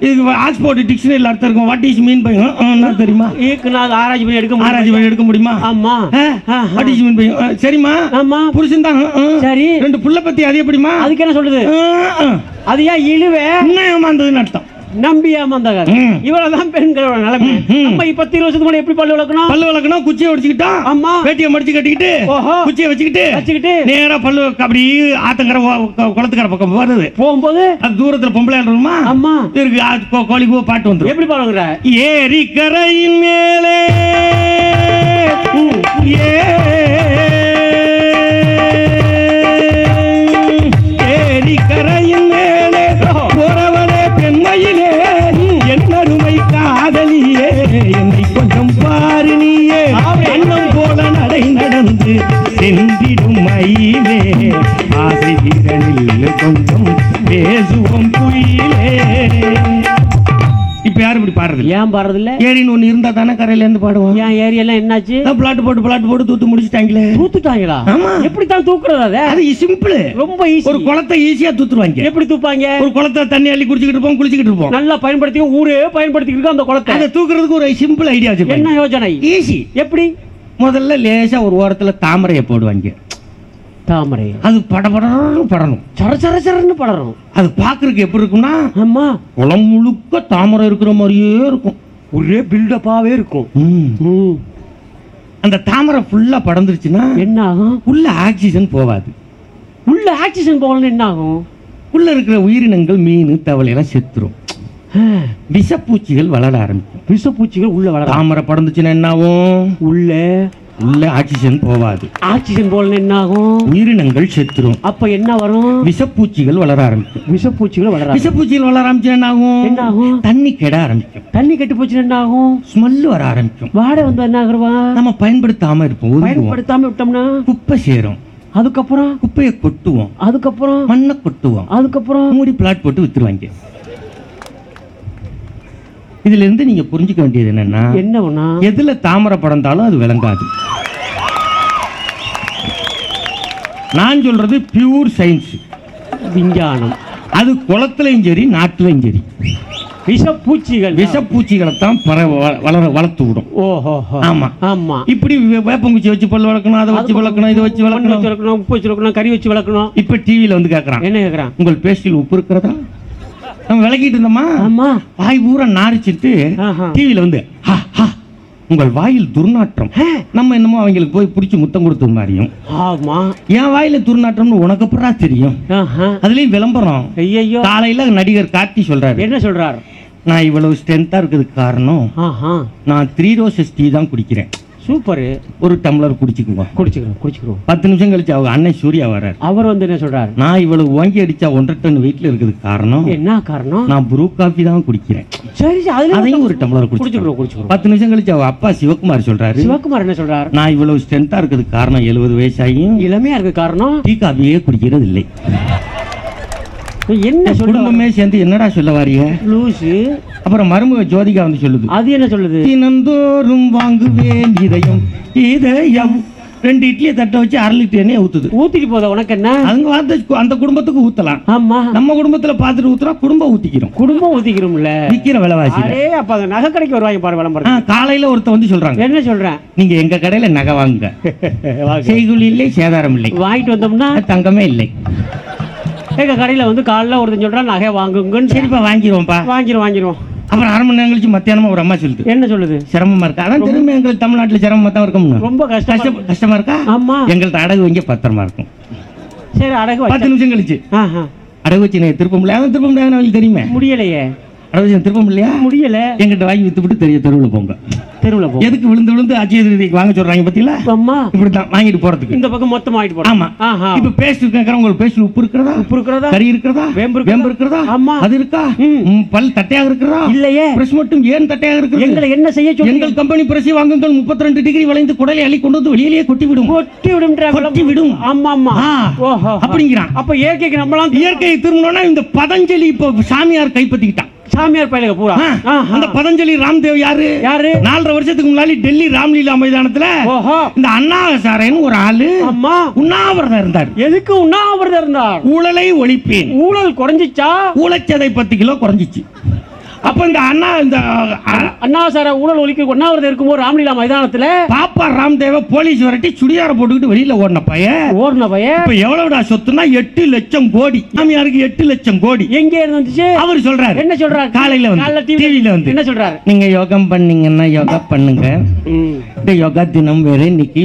இதுக்கு ஆக்ஸ்போர்ட் டிக்ஷனரியில் அர்த்தம் இருக்கும். வாட் இஸ் மீன் பை என்ன தெரியுமா? ஈக்கு நான் ஆராய்ச்சி பண்ணி எடுக்க ஆராய்ச்சி முடியும் பண்ணி எடுக்க முடியுமா? ஆமா. வாட் இஸ் மீன் பை சரிம்மா. ஆமா. புருஷன் தான் சரி. ரெண்டு புள்ள பத்தி அது எப்படிமா அதுக்கு என்ன ஆ. அது ஏன் இழுவே? என்ன ஏமாந்ததுன்னு அர்த்தம்? நம்பி ஏமாந்தாங்க. இவ்வளவுதான் பெண்களோட நிலைமை. நம்ம இப்ப பத்து வருஷத்துக்கு முன்னாடி எப்படி பல்லு விளக்கணும்? பல்லு விளக்கணும் குச்சியை ஒடிச்சுக்கிட்டான் ஆமா வேட்டியை மடிச்சு கட்டிக்கிட்டு ஓஹோ. குச்சியை வச்சுக்கிட்டு வச்சுக்கிட்டு. நேரா பல்லு அப்படி ஆத்தங்கரை குளத்துக்கரை பக்கம் வருது. போகும்போது அது தூரத்துல பொம்பளை இருக்குமா? அம்மா. இருக்கு கோழி கூவ பாட்டு வந்துரும். எப்படி பாருங்கிற ஏரி கரையின் மேலே ஏரி சென்றிடும் மயிலே ஆசை இதழில் கொஞ்சம் பேசுவோம் குயிலே. இப்ப யாரும் இப்படி பாடுறது? ஏன் பாடுறது இல்ல ஏரின்னு ஒண்ணு இருந்தா தானே கரையில இருந்து பாடுவோம் ஏன் ஏரியெல்லாம் என்னாச்சு? பிளாட் போட்டு பிளாட் போட்டு தூத்து முடிச்சிட்டாங்களே. தூத்துட்டாங்களா? ஆமா. எப்படி தான் தூக்குறது அத? சிம்பிள் ரொம்ப ஈஸி ஒரு குளத்தை ஈஸியா தூத்துருவாங்க. எப்படி தூப்பாங்க? ஒரு குளத்தை தண்ணி அள்ளி குடிச்சிக்கிட்டு இருப்போம் குளிச்சுக்கிட்டு இருப்போம். நல்லா பயன்படுத்தி ஊரே பயன்படுத்திக்கிட்டு அந்த குளத்தை. அதை தூக்குறதுக்கு ஒரு சிம்பிள் ஐடியா என்ன யோஜனை? ஈஸி எப்படி? முதல்ல லேசா ஒரு ஓரத்துல தாமரையை போடுவாங்க. தாமரை. அது படபடன்னு படணும். சர சர சரன்னு படரும் அது பாக்குறதுக்கு எப்படி இருக்கும்னா ஆமா. குளம் முழுக்க தாமரை இருக்கிற மாதிரியே இருக்கும். ஒரே பில்டப்பாவே இருக்கும். அந்த தாமரை ஃபுல்லா படர்ந்துருச்சுன்னா என்ன ஆகும்? உள்ள ஆக்சிஜன் போகாது. உள்ள ஆக்சிஜன் போகலன்னு என்ன ஆகும்? உள்ள இருக்கிற உயிரினங்கள் மீன் தவளை எல்லாம் செத்துரும். விஷப்பூச்சிகள் வளர ஆரம்பிக்கும். விஷப்பூச்சிகள் உள்ள வளர தாமரை படர்ந்துச்சுன்னா என்ன ஆகும் உள்ள. உள்ள ஆக்சிஜன் போகாது ஆக்சிஜன் போகலன்னு என்ன ஆகும் உயிரினங்கள் செத்துரும். அப்ப என்ன வரும்? விஷப்பூச்சிகள் வளர ஆரம்பிக்கும். விஷப்பூச்சிகள் வளர விஷப்பூச்சிகள் வளர ஆரம்பிச்சுன்னா என்ன ஆகும் என்ன ஆகும் தண்ணி கெட ஆரம்பிக்கும். தண்ணி கெட்டு போச்சுன்னா என்ன ஆகும் ஸ்மெல் வர ஆரம்பிக்கும். வாடை வந்து என்ன ஆகுறவா? நம்ம பயன்படுத்தாம இருப்போம் பயன்படுத்தாம விட்டோம்னா? குப்பை சேரும். அதுக்கப்புறம்? குப்பையை கொட்டுவோம். அதுக்கப்புறம்? மண்ணை கொட்டுவோம். அதுக்கப்புறம்? மூடி பிளாட் போட்டு வித்துருவாங்க. இதுல இருந்து நீங்க புரிஞ்சுக்க வேண்டியது என்னன்னா என்ன ஒண்ணா எதுல தாமரை படர்ந்தாலும் அது விளங்காது. நான் சொல்றது பியூர் சயின்ஸ் விஞ்ஞானம். அது குளத்துலயும் சரி நாட்டுலயும் சரி. விஷப்பூச்சிகள். விஷப்பூச்சிகளை தான் பர வளர வளர்த்து விடும் ஓஹோ ஆமா. ஆமா. இப்படி வேப்பங்குச்சி வச்சு பல் வளர்க்கணும் அதை வச்சு வளர்க்கணும் இதை வச்சு வளர்க்கணும். வளர்க்கணும் உப்பு வச்சு வளர்க்கணும் கறி வச்சு வளர்க்கணும். இப்ப டிவியில வந்து கேக்குறான். என்ன கேக்குறான்? உங்கள் பேஸ்டில் உப்பு இருக்கிறதா? நம்ம விளக்கிட்டு இருந்தோமா? ஆமா. வாய் பூரா நாரிச்சிட்டு. டிவியில வந்து "ஹா, ஹா, உங்கள் வாயில் துர்நாற்றம். நம்ம என்னமோ அவங்களுக்கு போய் பிடிச்சி முத்தம் கொடுத்த மாதிரியும். ஆமா. என் வாயில துர்நாற்றம்னு உனக்கு அப்புறம் தெரியும்? அதுலயும் விளம்பரம். ஐயையோ. காலையில நடிகர் கார்த்தி சொல்றாரு. என்ன சொல்றார்? நான் இவ்வளவு ஸ்ட்ரென்த்தா இருக்கிறதுக்கு காரணம் நான் த்ரீ ரோசஸ் டீ தான் குடிக்கிறேன். சூப்பர். ஒரு டம்ளர் குடிச்சுக்குவோம் குடிச்சுக்கிறோம் குடிச்சுக்கிறோம். பத்து நிமிஷம் கழிச்சு அவங்க அண்ணன் சூர்யா வர்றாரு. அவர் வந்து என்ன சொல்றார்? நான் இவ்வளவு வாங்கி அடிச்சா ஒன்றரை டன் வெயிட்ல இருக்கிறதுக்கு காரணம் என்ன காரணம்? நான் ப்ரூ காஃபி தான் குடிக்கிறேன். சரி அதையும் ஒரு டம்ளர் குடிச்சுக்கிறோம் குடிச்சுக்கிறோம். குடிச்சுக்கிறோம். பத்து நிமிஷம் கழிச்சு அவ அப்பா சிவகுமார் சொல்றாரு. சிவகுமார் என்ன சொல்றார்? நான் இவ்வளவு ஸ்ட்ரென்த்தா இருக்கிறதுக்கு காரணம் எழுபது வயசாகியும் இளமையா இருக்கு காரணம்? டீ காஃபியே குடிக்கிறது இல்லை என்ன குடும்பமே சேர்ந்து என்னடா சொல்ல வாரிய லூசு. அப்புறம் மருமக ஜோதிகா வந்து சொல்லுது. அது என்ன சொல்லுது? தினந்தோறும் வாங்குவேன் இதயம் இதயம். ரெண்டு இட்லியை தட்ட வச்சு அரை லிட்டர் எண்ணெய் ஊத்துது. ஊத்திட்டு போதா உனக்கு என்ன? அவங்க வார்த்தை அந்த குடும்பத்துக்கு ஊத்தலாம். ஆமா. நம்ம குடும்பத்துல பார்த்துட்டு ஊத்துறா குடும்பம் ஊத்திக்கிறோம். குடும்பம் ஊத்திக்கிறோம்ல. விக்கிற விலைவாசி அரே அப்ப அந்த நகை கடைக்கு வருவாங்க பாரு விளம்பரம் காலையில ஒருத்த வந்து சொல்றாங்க. என்ன சொல்றேன்? நீங்க எங்க கடையில நகை வாங்குங்க. செய்குலி இல்லை சேதாரம் இல்லை. வாங்கிட்டு வந்தோம்னா? தங்கமே இல்லை. எங்க கடையில வந்து காலைல ஒருத்தன் சொல்றான் நகை வாங்குங்கன்னு. சரிப்பா வாங்கிடுவோம்ப்பா வாங்கிரும் வாங்கிரும் அப்புறம் அரை மணி நேரம் கழிச்சு மத்தியானமா ஒரு அம்மா சொல்லுது. என்ன சொல்லுது? சிரமமா இருக்கா? அதான் திரும்ப எங்களுக்கு தமிழ்நாட்டுல சிரமமா தான் இருக்கும்னு. ரொம்ப கஷ்டம் கஷ்டம் இருக்கா? ஆமா. எங்கள்ட்ட அடகு வைங்க பத்திரமா இருக்கும். சரி அடகு பத்து நிமிஷம் கழிச்சு. அடகு வச்சு திருப்ப முடியல அதான் திருப்ப முடியாது அவங்களுக்கு தெரியுமே. முடியலையே. வச்சு திருப்ப முடியலையா முடியல. எங்கிட்ட வாங்கி வித்துவிட்டு தெரிய தெருவில் போங்க. தெருவுல போ. எதுக்கு விழுந்து விழுந்து அஜய் திருதிக்கு வாங்க சொல்றாங்க பாத்தீங்களா? அம்மா. இப்படித்தான் வாங்கிட்டு போறதுக்கு. இந்த பக்கம் மொத்தமா ஆயிட்டு போறோம். ஆமா. இப்ப பேஸ்ட் கேக்குறேன் உங்களுக்கு பேஸ்ட் உப்பு இருக்கிறதா? உப்பு இருக்கிறதா? கறி இருக்கிறதா? வேம்பு? வேம்பு இருக்கிறதா? ஆமா. அது இருக்கா? பல் தட்டையாக இருக்கிறதா? இல்லையே. பிரஸ் மட்டும் ஏன் தட்டையாக இருக்கிறது? எங்களை என்ன செய்ய சொல்றீங்க? எங்கள் கம்பெனி பிரசி வாங்குங்கள் 32 டிகிரி வளைந்து குடலை அள்ளி கொண்டு வந்து வெளியிலேயே கொட்டி விடும் கொட்டி விடும் கொட்டி விடும். ஆமா ஆமா ஓஹோ. அப்படிங்கிறான். அப்ப இயற்கைக்கு நம்மளாம் இயற்கையை திரும்பினோம்னா இந்த பதஞ்சலி இப்போ சாமியார் கைப்பற்றிக்கிட்டான். சாமியார் பயிலுக பூரா. அந்த பதஞ்சலி ராம்தேவ் யாரு? யாரு? நாலரை வருஷத்துக்கு முன்னாடி டெல்லி ராம்லீலா மைதானத்துல ஓஹோ. இந்த அண்ணாசாரன் ஒரு ஆளு அம்மா. உண்ணாவிரதம் இருந்தார். எதுக்கு உண்ணாவிரதம் இருந்தார்? ஊழலை ஒழிப்பேன். ஊழல் குறைஞ்சிச்சா? ஊழச்சதை பத்து கிலோ குறைஞ்சிச்சு. அப்ப இந்த அண்ணா இந்த அ- அண்ணா சார ஊழல் ஒழிக்க உண்ணாவிரதம் இருக்கும்போது ராம்லீலா மைதானத்துல? பாப்பா ராம்தேவ போலீஸ் வரட்டி சுடியார போட்டுக்கிட்டு வெளியில ஓடின பையன். ஓடுன பைய இப்ப எவ்வளவுடா சொத்துனா எட்டு லட்சம் கோடி. சாமியாருக்கு எட்டு லட்சம் கோடி. எங்க இருந்து வந்துச்சு? அவர் சொல்றாரு. என்ன சொல்றாரு? காலையில வந்து TV ல டிவில வந்து. என்ன சொல்றாரு? நீங்க யோகம் பண்ணீங்கன்னா யோகா பண்ணுங்க. இந்த யோகா தினம் வேற இன்னைக்கு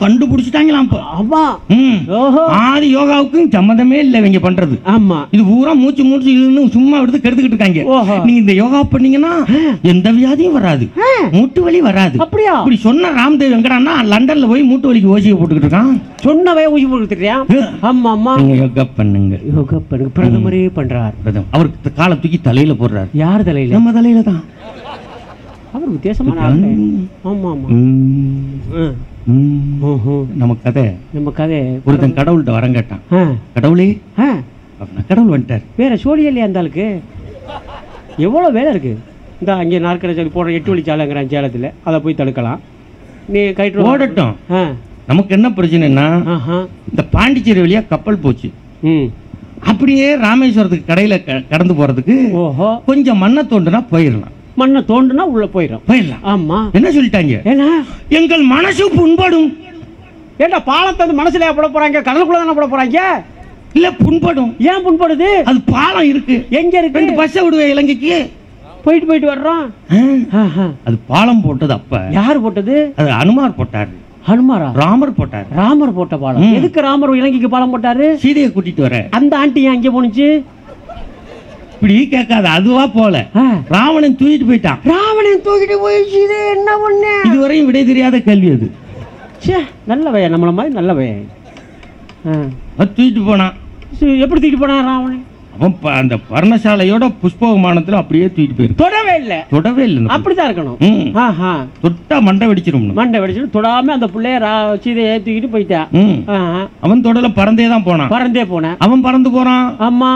கண்டுபிடிச்சிட்டாங்களாம் ஆதி யோகாவுக்கும் சம்மந்தமே இல்லை இவங்க பண்றது. ஆமா. இது பூரா மூச்சு மூச்சு இழுன்னு சும்மா எடுத்து கெடுத்துக்கிட்டு இருக்காங்க. நீங்க இந்த யோகா பண்ணீங்கன்னா எந்த வியாதியும் வராது. மூட்டு வலி வராது. அப்படியா? இப்படி சொன்ன ராம்தேவ் எங்கடான்னா லண்டன்ல போய் மூட்டு வலிக்கு ஓசியை போட்டுக்கிட்டு இருக்கான். சொன்னவே ஊசி போட்டுறியா ஆமா ஆமா யோகா பண்ணுங்க. யோகா பண்ணுங்க. பிரதமரே பண்றார். பிரதம். அவருக்கு காலை தூக்கி தலையில போடுறாரு. யார் தலையில? நம்ம தலையில தான். அவர் வித்தியாசமான. ஆமா ஆமா. நம்ம கதை. நம்ம கதை. ஒருத்தன் கடவுள்கிட்ட வரம் கேட்டான். கடவுளே. அப்படின்னா கடவுள் வந்துட்டார். வேற சோழியே இல்லையா அந்த ஆளுக்கு? எவ்வளோ வேலை இருக்கு? இந்த அங்கே நாற்கரை சொல்லி போடுற எட்டு வழி சாலைங்கிறான் சேலத்தில். அதை போய் தடுக்கலாம். நீ கைட்டு ஓடட்டும் ஆ. நமக்கு என்ன பிரச்சனைன்னா இந்த பாண்டிச்சேரி வழியா கப்பல் போச்சு. ம். அப்படியே ராமேஸ்வரத்துக்கு கடையில கடந்து போறதுக்கு ஓஹோ. கொஞ்சம் மண்ணை தோண்டுனா போயிடலாம். மண்ணை தோண்டுனா உள்ள போயிடும். போயிடலாம். ஆமா. என்ன சொல்லிட்டாங்க? ஏன்னா? எங்கள் மனசு புண்படும். ஏண்டா பாலத்தை மனசுல போட போறாங்க? கடலுக்குள்ள தானே போட போறாங்க? இல்ல புண்படும். ஏன் புண்படுது? அது பாலம் இருக்கு. எங்க இருக்கு? ரெண்டு பஸ்ஸை விடுவேன் இலங்கைக்கு. போயிட்டு போயிட்டு வர்றோம். அது பாலம் போட்டது அப்ப. யார் போட்டது? அது அனுமார் போட்டாரு. ஹனுமாரா ராமர் போட்டாரு. ராமர் போட்ட பாலம். எதுக்கு ராமர் இலங்கைக்கு பாலம் போட்டாரு? சீதையை கூட்டிட்டு வர. அந்த ஆண்டி ஏன் அங்கே போனுச்சு இப்படி கேட்காத அதுவா போல. ராவணன் தூக்கிட்டு போயிட்டான். ராவணன் தூக்கிட்டு போயிடுச்சு இது என்ன பண்ண இதுவரையும் விடை தெரியாத கேள்வி அது. ச்சே நல்ல பையன். நம்மள மாதிரி நல்ல பையன். தூக்கிட்டு போனான் எப்படி தூக்கிட்டு போனான் ராவணன்? அவன் அந்த பர்ணசாலையோட புஷ்ப விமானத்துல அப்படியே தூக்கிட்டு போயிருக்கு தொடவே இல்லை. தொடவே இல்லை அப்படிதான் இருக்கணும். தொட்டா மண்டை வெடிச்சிரும். மண்டை வெடிச்சுட்டு தொடாம அந்த பிள்ளைய ரா சீதையை தூக்கிட்டு போயிட்டா. ம். ஆஹா. அவன் தொடல பறந்தே தான் போனான். பறந்தே போனேன். அவன் பறந்து போறான். ஆமா.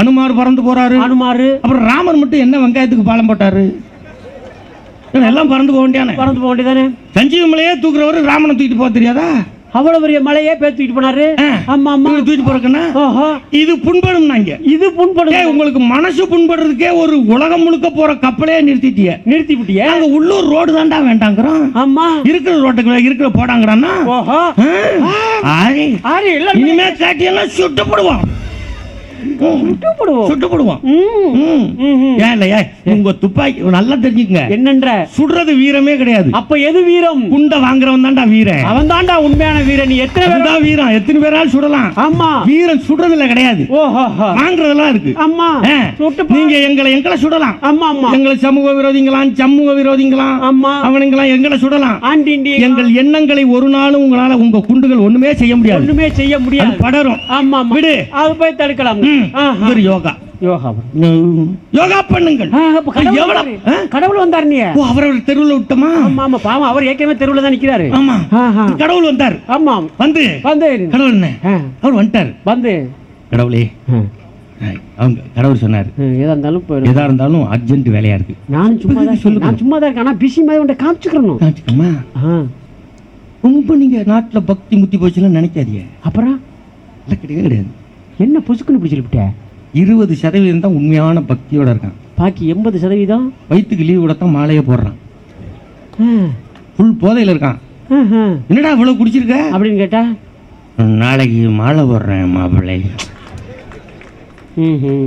அனுமார் பறந்து போறாரு. அனுமாரு. அப்புறம் ராமர் மட்டும் என்ன வெங்காயத்துக்கு பாலம் போட்டாரு? எல்லாம் பறந்து போக வேண்டியானே பறந்து போக வேண்டியதானே? சஞ்சீவ மலையே தூக்குறவரு ராமனை தூக்கிட்டு போக தெரியாதா? அவ்வளவு பெரிய மலையே பேர் தூக்கிட்டு போனாரு. ஆமா ஆமா இவரு தூக்கிட்டு போறதுன்னா ஓஹோ. இது புண்படும் நாங்க இது புண்படும் உங்களுக்கு மனசு புண்படுறதுக்கே ஒரு உலகம் முழுக்க போற கப்பலே நிறுத்திட்டிய. நிறுத்தி விட்டிய? அங்க உள்ளூர் ரோடு தான்டா வேண்டாங்கிறோம். ஆமா இருக்கிற ரோட்டுக்குள்ள இருக்கிற போடாங்கிறான்னா ஓஹோ. ஆரி. எல்லாம் இனிமே காட்டியெல்லாம் சுட்டு விட்டுப்படுவோம் சுட்டு போடுவான் ம். ம். ம், ம். ஏன் இல்லையா? உங்க துப்பாக்கி நல்லா தெரிஞ்சுக்கங்க. என்னன்ற? சுடுறது வீரமே கிடையாது. அப்ப எது வீரம்? குண்டை வாங்குறவன் தான்டா வீரன். அவன் தான்டா உண்மையான வீரன். நீ எத்தனை பேர் வீரம் எத்தனை பேரால் சுடலாம். ஆமா. வீரன் சுடுறதுல கிடையாது. வாங்குறதெல்லாம் இருக்கு. ஆமா. நீங்க எங்களை எங்களை சுடலாம். ஆமா ஆமா. எங்களை சமூக விரோதிங்களாம் சமூக விரோதிங்களாம். ஆமா. அவனுங்களாம் எங்களை சுடலாம். ஆண்டிண்டி எங்கள் எண்ணங்களை ஒரு நாளும் உங்களால உங்க குண்டுகள் ஒண்ணுமே செய்ய முடியாது. ஒண்ணுமே செய்ய முடியாது. படரும். ஆமா விடு. அது போய் தடுக்கலாம். இவர் யோகா. யோகா. யோகா பண்ணுங்கள். கடவுள்? வந்தாரு. நீ. ஓ அவரவர் தெருவுல விட்டோமா? ஆமா ஆமா பாவம் அவர் ஏற்கனவே தெருவுல தான் நிக்கிறாரு. ஆமா. கடவுள் வந்தார். ஆமா. வந்து. வந்து. கடவுள் என்ன? அவர் வந்துட்டார். வந்து. கடவுளே. அவங்க கடவுள் சொன்னார். எதா இருந்தாலும் எதா இருந்தாலும் அர்ஜென்ட் வேலையா இருக்கு. நானும் சும்மா தான். நான் சும்மா தான் இருக்கேன். ஆனா பிஸி மாதிரி உன்னை காமிச்சுக்கிறணும். ஆ, ரொம்ப நீங்க நாட்டுல பக்தி முத்தி போச்சுலாம் நினைக்காதீங்க. அப்புறம்? இல்ல கிடையாது. என்ன புசுக்குன்னு சொல்லிவிட்ட இருபது சதவீதம் தான் உண்மையான பக்தியோட இருக்கான். பாக்கி எண்பது சதவீதம்? வயிற்றுக்கு லீவ் கொடுத்தான் மாலையை போடுறான். ஃபுல் போதையில இருக்கான். என்னடா இவ்வளவு குடிச்சிருக்க? அப்படின்னு கேட்டா? நாளைக்கு மாலை போடுறேன் மாப்பிள்ளை.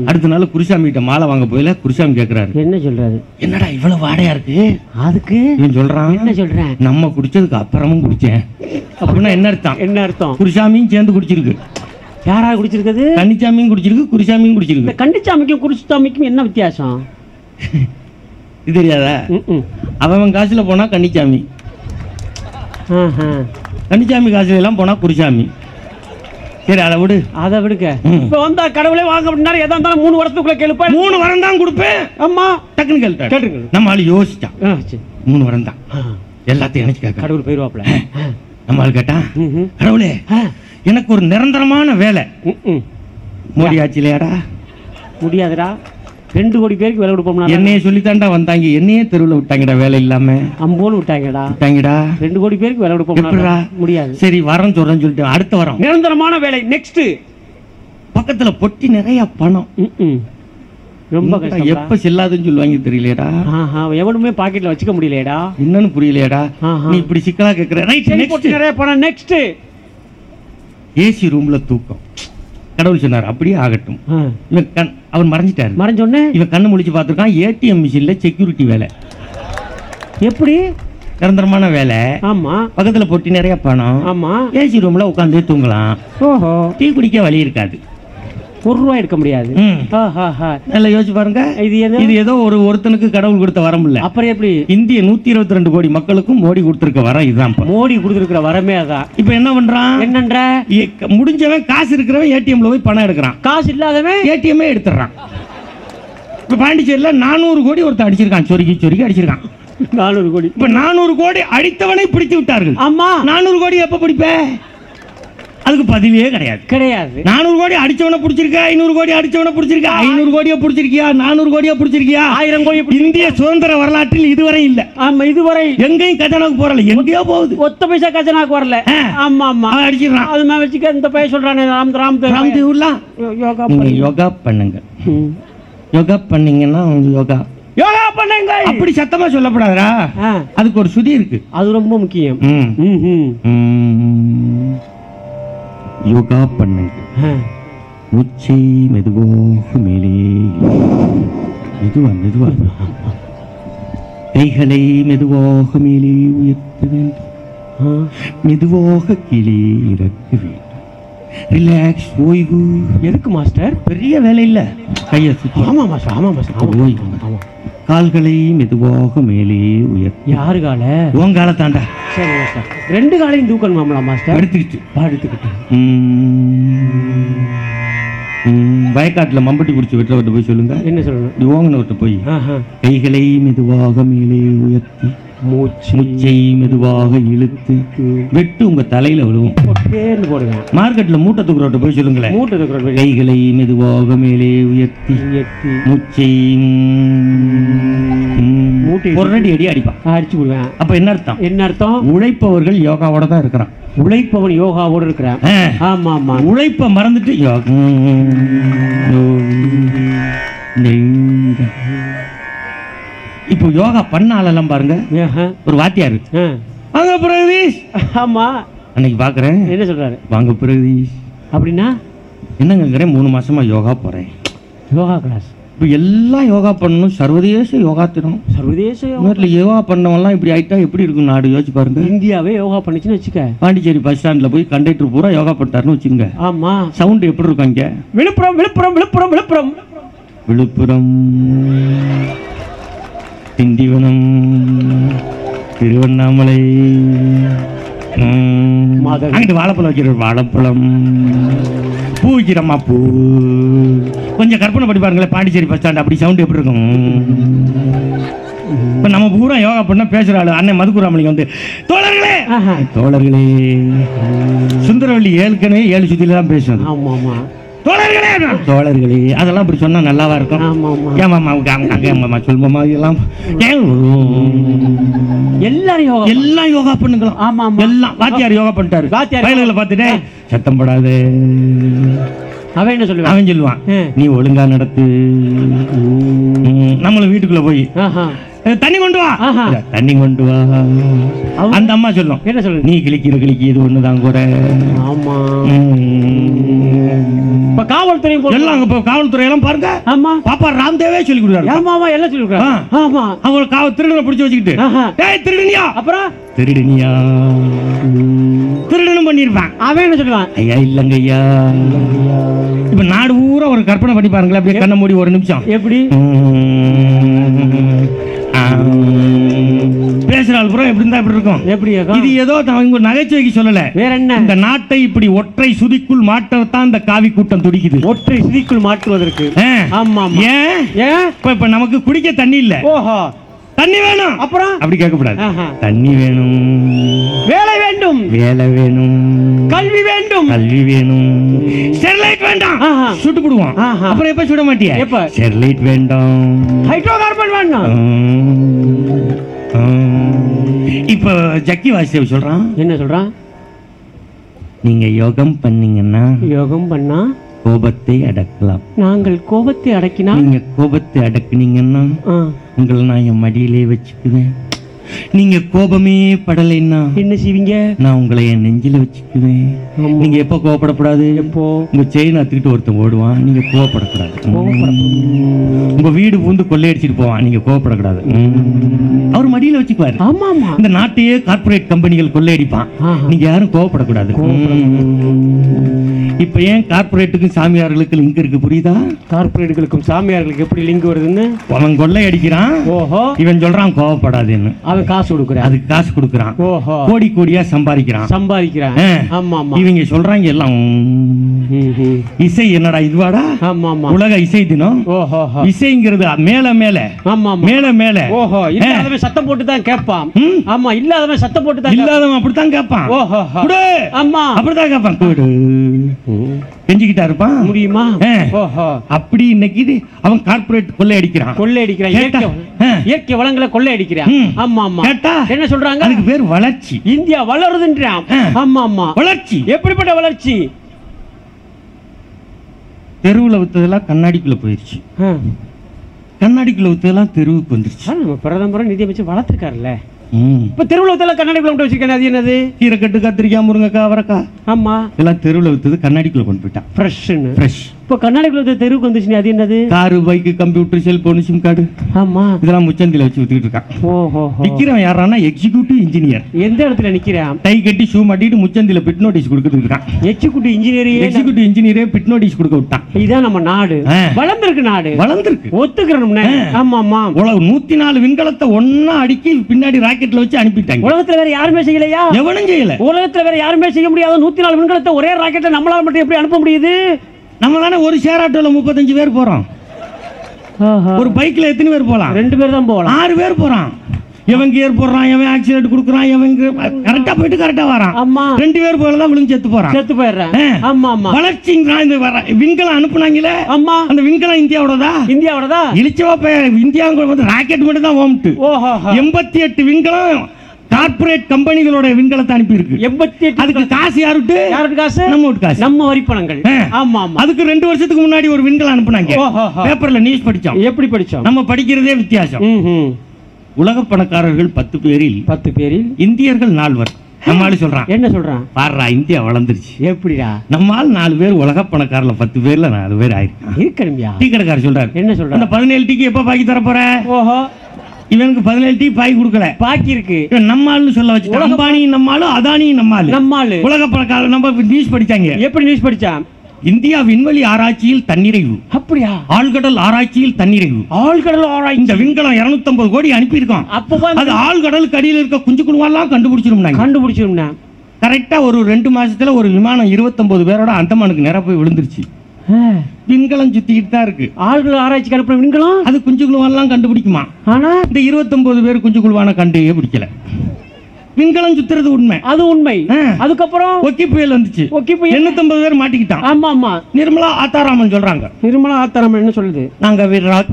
அடுத்த நாள் குருசாமி கிட்ட மாலை வாங்க போயில குருசாமி கேக்குறாரு. என்ன சொல்றாரு? என்னடா இவ்வளவு வாடையா இருக்கு? அதுக்கு? சொல்றான் என்ன சொல்றேன்? நம்ம குடிச்சதுக்கு அப்புறமும் குடிச்சேன். அப்படின்னா என்ன அர்த்தம்? என்ன அர்த்தம்? குருசாமியும் சேர்ந்து குடிச்சிருக்கு. யாரா குடிச்சிருக்குது கன்னிச்சாமியும் குடிச்சிருக்கு குருசாமியும் இந்த குடிச்சிருக்கு கண்டிச்சாமிக்கும் குடிச்சாமிக்கும் என்ன வித்தியாசம்? இது தெரியாதா. அவன் காசுல போனா கன்னிச்சாமி. கன்னிச்சாமி காசுல எல்லாம் போனா குருசாமி. சரி அதை விடு. அதை விடுங்க. ம். இப்ப வந்தா கடவுளே வாங்க அப்படின்னா எதா இருந்தாலும் மூணு வருஷத்துக்குள்ள கேளுப்பா. மூணு வரம் தான் கொடுப்பேன். ஆமா டக்குன்னு கேள்வி கேட்டுருங்க. நம்ம ஆளு யோசிச்சான். மூணு வரம் தான். எல்லாத்தையும் நினைச்சு கேட்க. கடவுள் போயிருவாப்ல நம்ம ஆள் கேட்டான். கடவுளே. எனக்கு ஒரு நிரந்தரமான வேலை. மோடி ஆட்சியிலையாடா? முடியாதுடா. ரெண்டு கோடி பேருக்கு வேலை கொடுப்போம்னா என்னைய சொல்லித்தாண்டா வந்தாங்க. என்னையே தெருவில் விட்டாங்கடா வேலை இல்லாம. அம்போன்னு விட்டாங்கடா. விட்டாங்கடா. ரெண்டு கோடி பேருக்கு வேலை? கொடுப்போம்னா முடியாது. சரி வரம் சொல்றேன்னு சொல்லிட்டு அடுத்த வரம். நிரந்தரமான வேலை. நெக்ஸ்ட் பக்கத்துல பொட்டி நிறைய பணம். ரொம்ப கஷ்டம் எப்ப செல்லாதுன்னு சொல்லுவாங்க தெரியலையடா. எவனுமே பாக்கெட்ல வச்சுக்க முடியலையடா. என்னன்னு புரியலையாடா. நீ இப்படி சிக்கலா கேக்குற. ரைட் நெக்ஸ்ட் நிறைய பணம். நெக்ஸ்ட் ஏசி ரூம்ல தூக்கம். கடவுள் சொன்னார் அப்படியே ஆகட்டும். இவன் கண் அவர் மறைஞ்சிட்டாரு. மறைஞ்சொன்னே இவன் கண்ணு முழிச்சு பார்த்திருக்கான் ஏடிஎம் மிஷின்ல செக்யூரிட்டி வேலை. எப்படி? நிரந்தரமான வேலை. ஆமா. பக்கத்துல பொட்டி நிறைய பணம். ஆமா. ஏசி ரூம்ல உட்காந்து தூங்கலாம். ஓஹோ. டீ குடிக்க வழி இருக்காது. ஒரு ரூபாய் எடுக்க முடியாது. நல்லா யோசிச்சு பாருங்க. இது இது ஏதோ ஒரு ஒருத்தனுக்கு கடவுள் கொடுத்த வரம் இல்ல. அப்புறம் எப்படி? இந்திய நூத்தி இருபத்தி ரெண்டு கோடி மக்களுக்கும் மோடி கொடுத்திருக்க வரம் இதுதான். மோடி கொடுத்துருக்கிற வரமே அதான். இப்ப என்ன பண்றான்? என்னன்ற? முடிஞ்சவன் காசு இருக்கிறவன் ஏடிஎம்ல போய் பணம் எடுக்கிறான். காசு இல்லாதவன்? ஏடிஎம்மே எடுத்துறான் இப்ப பாண்டிச்சேரியில நானூறு கோடி ஒருத்தன் அடிச்சிருக்கான். சொருகி சொருகி அடிச்சிருக்கான். நானூறு கோடி. இப்ப நானூறு கோடி அடித்தவனை பிடித்து விட்டார்கள். ஆமா. நானூறு கோடி எப்ப பிடிப்ப? அதுக்கு பதிலே கிடையாது. கிடையாது. நானூறு கோடி அடிச்சவனை பிடிச்சிருக்க ஐநூறு கோடி அடிச்சவனை பிடிச்சிருக்க ஐநூறு கோடியை பிடிச்சிருக்கியா? நானூறு கோடியை பிடிச்சிருக்கியா? ஆயிரம் கோடி இந்திய சுதந்திர வரலாற்றில் இதுவரை இல்ல. ஆமா இதுவரை எங்கேயும் கஜானாவுக்கு போறல. எங்கேயோ போகுது. ஒத்த பைசா கஜனாக்கு வரல. ஆமா ஆமா. அடிச்சிடறான். அது மேல வச்சுக்க இந்த பையன் சொல்றானே ராம் ராம் ராம்தேவ்லாம் யோகா நீங்க பண்ணு. யோகா பண்ணுங்க. ம். யோகா பண்ணீங்கன்னா யோகா. யோகா பண்ணுங்க. அப்படி சத்தமா சொல்லப்படாதா அதுக்கு ஒரு சுதி இருக்கு. அது ரொம்ப முக்கியம். யோகா பண்ணுங்க ஆ. உச்சி மெதுவாக மேலே. மெதுவா மெதுவா. கைகளை மெதுவாக மேலே உயர்த்த வேண்டும். மெதுவாக கீழே இறக்க வேண்டும். ரிலாக்ஸ் ஓய்வு எதுக்கு மாஸ்டர்? பெரிய வேலை இல்ல. கையை சுத்தி. ஆமா மாஸ்டர் ஆமா மாஸ்டர் ஆமா, ஓய்வு ஆமா. கால்களை மெதுவாக மேலே உயர்த்த. யாரு கால? உன் காலை தாண்டா. சரி மாஸ்டர். ரெண்டு காலையும் தூக்கணுமாம்ல மாஸ்டர்? எடுத்துக்கிட்டு. பாடுத்துக்கிட்டு வயக்காட்டுல மம்பட்டி பிடிச்சி வெட்டுறவர்கிட்ட போய் சொல்லுங்க. என்ன இப்படி ஓங்கினவர்கிட்ட போய். கைகளை மெதுவாக மேலே உயர்த்தி. மூச்சு மெதுவாக இழுத்து வெட்டு உங்க தலையில விழுவும். போடுவேன் மார்க்கெட்ல மூட்டை தூக்குறவர்கிட்ட போய் சொல்லுங்களேன். மூட்டை வெளியே கைகளை மெதுவாக மேலே உயர்த்தி முச்சை மூட்டை ஒரு அடி அடி அடிப்பான். அடிச்சு விடுவேன். அப்ப என்ன அர்த்தம்? என்ன அர்த்தம்? உழைப்பவர்கள் யோகாவோட தான் இருக்கிறான். உழைப்பவன் யோகாவோடு இருக்கிறான். ஆமா ஆமா உழைப்ப மறந்துட்டு யோகா இப்போ யோகா பண்ண ஆளெல்லாம் பாருங்க. ஒரு வாத்தியாரு. வாங்க பிரகதீஷ். ஆமா. அன்னைக்கு பாக்குறேன். என்ன சொல்றாரு? வாங்க பிரகதீஷ். அப்படின்னா? என்னங்கிறேன் மூணு மாசமா யோகா போறேன். யோகா கிளாஸ் இப்போ எல்லாம் யோகா பண்ணணும். சர்வதேச யோகா தினம். சர்வதேச யோகா யோகா பண்ணவன்லாம் இப்படி ஆயிட்டா எப்படி இருக்கும் நாடு? யோசிச்சு பாருங்க. இந்தியாவே யோகா பண்ணுச்சுன்னு வச்சுக்க பாண்டிச்சேரி பஸ் ஸ்டாண்ட்ல போய் கண்டக்டர் பூரா யோகா பண்ணிட்டாருன்னு வச்சுங்க ஆமா. சவுண்ட் எப்படி இருக்கும் இங்க? விழுப்புரம் விழுப்புரம் விழுப்புரம் விழுப்புரம். விழுப்புரம். திண்டிவனம் திருவண்ணாமலை. அங்கிட்டு வாழைப்பழம் வைக்கிற வாழைப்பழம். பூ வைக்கிறம்மா பூ. கொஞ்சம் கற்பனை பண்ணி பாருங்களேன் பாண்டிச்சேரி பஸ் ஸ்டாண்ட் அப்படி சவுண்ட் எப்படி இருக்கும்? இப்போ நம்ம பூரா யோகா பண்ண பேசுற ஆளு அண்ணன் மதுக்குராமலிங்க வந்து தோழர்களே. தோழர்களே. சுந்தரவள்ளி ஏற்கனவே ஏழு சுத்தில தான் பேசும் ஆமா ஆமா தோழர்களே! தோழர்களே அதெல்லாம் இப்படி சொன்னா நல்லாவா இருக்கும்? ஏமாமா அங்க இதெல்லாம்? ஏன்? எல்லாரும் யோகா எல்லாம் யோகா பண்ணுங்களாம் ஆமா எல்லாம். வாத்தியார் யோகா பண்ணிட்டாரு. வாத்தியார் பயல்களை பார்த்துட்டு சத்தம் படாதே. அவன் என்ன சொல்லுவான்? அவன் சொல்லுவான். நீ ஒழுங்கா நடத்து. நம்மளும் வீட்டுக்குள்ள போய் ஆஹா. "ஏ, தண்ணி கொண்டு வா. தண்ணி கொண்டு வா. அந்த அம்மா சொல்லும் என்ன சொல்லுங்க நீ கிளிக்கிற கிளிக்கு இது ஒண்ணுதான் கூட ஆமா. இப்ப காவல்துறையும் போல எல்லாம் அங்க போ- காவல்துறை எல்லாம் பாருங்க. ஆமா. பாப்பா ராம்தேவே சொல்லி கொடுக்குறாரு ஆமா ஆமா எல்லாம் சொல்லிருக்காங்க ஆ. ஆமா. அவங்க காவ திருடனை பிடிச்சு வச்சுக்கிட்டு. டேய் திருடனியா? அப்புறம்? திருடனியா. திருடனும் பண்ணிருப்பான். அவன் என்ன சொல்லுவான்? ஐயா இல்லங்க ஐயா இப்ப நாடு பூரா ஒரு கற்பனை பண்ணி பாருங்களேன் அப்படியே கண்ணை மூடி ஒரு நிமிஷம். எப்படி? பேசுற ஆள் பூரா எப்படி இருந்தா இப்படி இருக்கும்? எப்படி? இது ஏதோ அவங்க நகைச்சுவைக்கு சொல்லல. வேற என்ன? இந்த நாட்டை இப்படி ஒற்றை சுதிக்குள் மாற்றத்தான் இந்த காவி கூட்டம் துடிக்குது. ஒற்றை சுதிக்குள் மாற்றுவதற்கு. ஆமா ஏன்? இப்ப நமக்கு குடிக்க தண்ணி இல்ல. ஓஹோ. தண்ணி வேணும். அப்புறம்? அப்படி கேட்கக்கூடாது. தண்ணி வேணும். வேலை வேண்டும். வேலை வேணும். கல்வி வேண்டும். கல்வி வேணும். ஸ்டெர்லைட் வேண்டாம். சுட்டு போடுவான். அப்புறம் எப்ப சுட மாட்டியா? எப்ப? ஸ்டெர்லைட் வேண்டாம். ஹைட்ரோ கார்பன் வேண்டாம். இப்ப ஜக்கி வாசிய சொல்றான். என்ன சொல்றான்? நீங்க யோகம் பண்ணீங்கன்னா யோகம் பண்ணா கோபத்தை அடக்கலாம். நாங்கள் கோபத்தை அடக்கினால் நீங்க கோபத்தை அடக்குனீங்கன்னா உங்களை நான் என் மடியிலே வச்சுக்குவேன். நீங்க கோபமே படலைன்னா என்ன செய்வீங்க? நான் உங்களை என் நெஞ்சில வச்சுக்குவேன். நீங்க எப்ப கோவப்படக்கூடாது எப்போ? உங்க செயின் அத்துக்கிட்டு ஒருத்தன் ஓடுவான். நீங்க கோவப்படக்கூடாது உங்க வீடு பூந்து கொள்ளையடிச்சிட்டு போவான். நீங்க கோவப்படக்கூடாது அவர் மடியில வச்சுக்குவாரு. ஆமா ஆமா இந்த நாட்டையே கார்ப்பரேட் கம்பெனிகள் கொள்ளையடிப்பான். நீங்க யாரும் கோவப்படக்கூடாது இப்ப ஏன் கார்ப்பரேட்டுக்கும் சாமியார்களுக்கு லிங்க் இருக்கு புரியுதா? கார்பரேட்டுகளுக்கும் சாமியார்களுக்கு எப்படி லிங்க் வருதுன்னு? அவன் கொள்ளை அடிக்கிறான். ஓஹோ. இவன் சொல்றான் கோவப்படாதுன்னு. அவன் காசு கொடுக்குறான். அதுக்கு காசு கொடுக்கறான். ஓஹோ. கோடி கோடியா சம்பாதிக்கிறான். சம்பாதிக்கிறான். ஆமா ஆமா. இவங்க சொல்றாங்க எல்லாம். இசை என்னடா இதுவாடா ஆமா ஆமா. உலக இசை தினம். ஓஹோ இசைங்கிறது மேல மேல. ஆமா மேல மேல. ஓஹோ இல்லாதவன் சத்தம் போட்டு தான் கேட்பான். ஆமா இல்லாதவன் சத்தம் போட்டு தான். இல்லாதவன் அப்படித்தான் கேட்பான். ஓஹோ ஆமா. அப்படித்தான் கேட்பான். குடு கெஞ்சிக்கிட்டா இருப்பான் முடியுமா அப்படி இன்னைக்கு அவன் கார்ப்பரேட் கொள்ளை அடிக்கிறான் கொள்ளை அடிக்கிறான்? இயற்கை வளங்களை கொள்ளை அடிக்கிறான். ஆமா ஆமா. கேட்டா? என்ன சொல்றாங்க? அதுக்கு பேர் வளர்ச்சி. இந்தியா வளருதுன்றான். ஆமா ஆமா. வளர்ச்சி. எப்படிப்பட்ட வளர்ச்சி? தெருவுல வித்ததெல்லாம் கண்ணாடிக்குள்ள போயிருச்சு. கண்ணாடிக்குள்ள வித்ததெல்லாம் தெருவுக்கு வந்துருச்சு. பிரதமர் நிதியமைச்சர் வளர்த்துருக்காருல்ல. இப்ப திருவிழாத்துல கண்ணாடி விட்டு வச்சிருக்கேன் அது என்னது? கீரைக்கட்டு கத்திரிக்காய் முருங்கைக்காய் அவரைக்காய். ஆமா. இதெல்லாம் தெருவுல வித்தது கண்ணாடிக்குள்ள கொண்டு போயிட்டான். ஃப்ரெஷ்னு ஃப்ரெஷ் இப்ப கண்ணாடி விட்டு தெருவுக்கு வந்துச்சு அது என்னது? Car bike computer cellphone sim card. ஆமா. இதெல்லாம் முச்சந்தில வச்சு வித்துக்கிட்டு இருக்கான். ஓஹோ. விக்கிறவன் யாரானா எக்ஸிக்யூட்டிவ் இன்ஜினியர் எந்த இடத்துல நிக்கிறேன் டை கட்டி ஷூ மாட்டிட்டு முச்சந்தில பிட் நோட்டீஸ் கொடுத்துட்டு இருக்கான். எக்ஸிக்யூட்டிவ் இன்ஜினியரிங் எக்ஸிக்யூட்டிவ் இன்ஜினியரே பிட் நோட்டீஸ் கொடுக்க விட்டான். இதான் நம்ம நாடு. வளர்ந்திருக்கு நாடு. வளர்ந்துருக்கு. ஒத்துக்கிறோம்னே ஆமா ஆமா உலக நூத்தி நாலு விண்கலத்தை ஒன்னா அடுக்கி பின்னாடி ராக்கெட்ல வச்சு அனுப்பிட்டாங்க. உலகத்துல வேற யாருமே செய்யலையா? எவனும் செய்யல. உலகத்துல வேற யாருமே செய்ய முடியாத நூத்தி நாலு விண்கலத்தை ஒரே ராக்கெட்ல நம்மளால மட்டும் எப்படி அனுப்ப முடியுது? நம்ம தானே ஒரு ஷேர் ஆட்டோல முப்பத்தஞ்சு பேர் போறோம். ஒரு பைக்ல எத்தனை பேர் போலாம்? ரெண்டு பேர் தான் போகலாம். ஆறு பேர் போறான் எவன் கியர் போடுறான் எவன் ஆக்சிடென்ட் கொடுக்குறான் எவன் கரெக்டா போயிட்டு கரெக்டா வரான். ஆமா. ரெண்டு பேர் போல தான் விழுந்து செத்து போறான். செத்து போயிடுறேன். ஆமா ஆமா. வளர்ச்சிங்கிறான் இந்த வர விண்கலம் அனுப்புனாங்களே ஆமா. அந்த விண்கலம் இந்தியாவோடதா? இந்தியாவோடதா? இழிச்சவா இந்தியாவுக்கு வந்து ராக்கெட் மட்டும் தான் ஓம்ட்டு எண்பத்தி எட்டு விண்கலம் கார்ப்பரேட் கம்பெனிகளோட விண்கலத்தை அனுப்பியிருக்கு. எண்பத்தி எட்டு அதுக்கு காசு யாருட்டு? யாருக்கு காசு? நம்ம காசு. நம்ம வரிப்பணங்கள் ஆ. ஆமா ஆமா. அதுக்கு ரெண்டு வருஷத்துக்கு முன்னாடி ஒரு விண்கலம் அனுப்புனாங்க. பேப்பர்ல நியூஸ் படிச்சோம். எப்படி படிச்சோம்? நம்ம படிக்கிறதே வித்தியாசம். உலக பணக்காரர்கள் பத்து பேரில் பத்து பேரில்? இந்தியர்கள் நால்வர். நம்மால சொல்றான். என்ன சொல்றான்? பாடுறா இந்தியா வளர்ந்துருச்சு. எப்படிடா? நம்மால் நாலு பேர் உலக பணக்காரர்ல பத்து பேர்ல நாலு பேர் ஆயிருக்கான் இருக்கணும்யா. டீ கடைக்காரர் சொல்றாரு. என்ன அந்த சொல்றான் பதினேழு டீக்கு எப்ப பாக்கி தர போற? ஓஹோ. இவனுக்கு பதினேழு டீ பாக்கி கொடுக்கல. பாக்கி இருக்கு. இவன் நம்மாள்னு சொல்ல வச்சு அம்பானியும் நம்மாலும் அதானியும் நம்மாலு நம்மாளு. உலக பணக்காரர் நம்ம நியூஸ் படிச்சாங்க. எப்படி நியூஸ் படிச்சான் இந்தியா விண்வெளி ஆராய்ச்சியில் தன்னிறைவு. அப்படியா? ஆழ்கடல் ஆராய்ச்சியில் தன்னிறைவு. ஆழ்கடல் ஆராய்ச்சி. இந்த விண்கலம் 250 கோடி அனுப்பியிருக்கோம் அப்ப அது ஆழ்கடலுக்கு அடியில் இருக்க குஞ்சு குழுவெல்லாம் கண்டுபிடிச்சிரும் நாங்க கண்டுபிடிச்சிருந்தேன் கரெக்டா ஒரு ரெண்டு மாசத்துல ஒரு விமானம் 29 பேரோட அந்தமானுக்கு நேரா போய் விழுந்துருச்சு. விண்கலம் சுத்திக்கிட்டு தான் இருக்கு. ஆழ்கடல் ஆராய்ச்சி அனுப்புற விண்கலம்? அது குஞ்சு குழுவெல்லாம் கண்டுபிடிக்குமா? ஆனா? இந்த 29 பேர் குஞ்சு குழுவான கண்டே பிடிக்கல. விண்கலம் சுத்துறது உண்மை. அது உண்மை. அதுக்கப்புறம்? ஒக்கி புயல் வந்துச்சு. ஓகே போய் 850 பேர் மாட்டிக்கிட்டான். ஆமா ஆமா நிர்மலா ஆத்தாராமன் சொல்றாங்க. நிர்மலா ஆத்தாராமன் என்ன சொல்லுது? நாங்க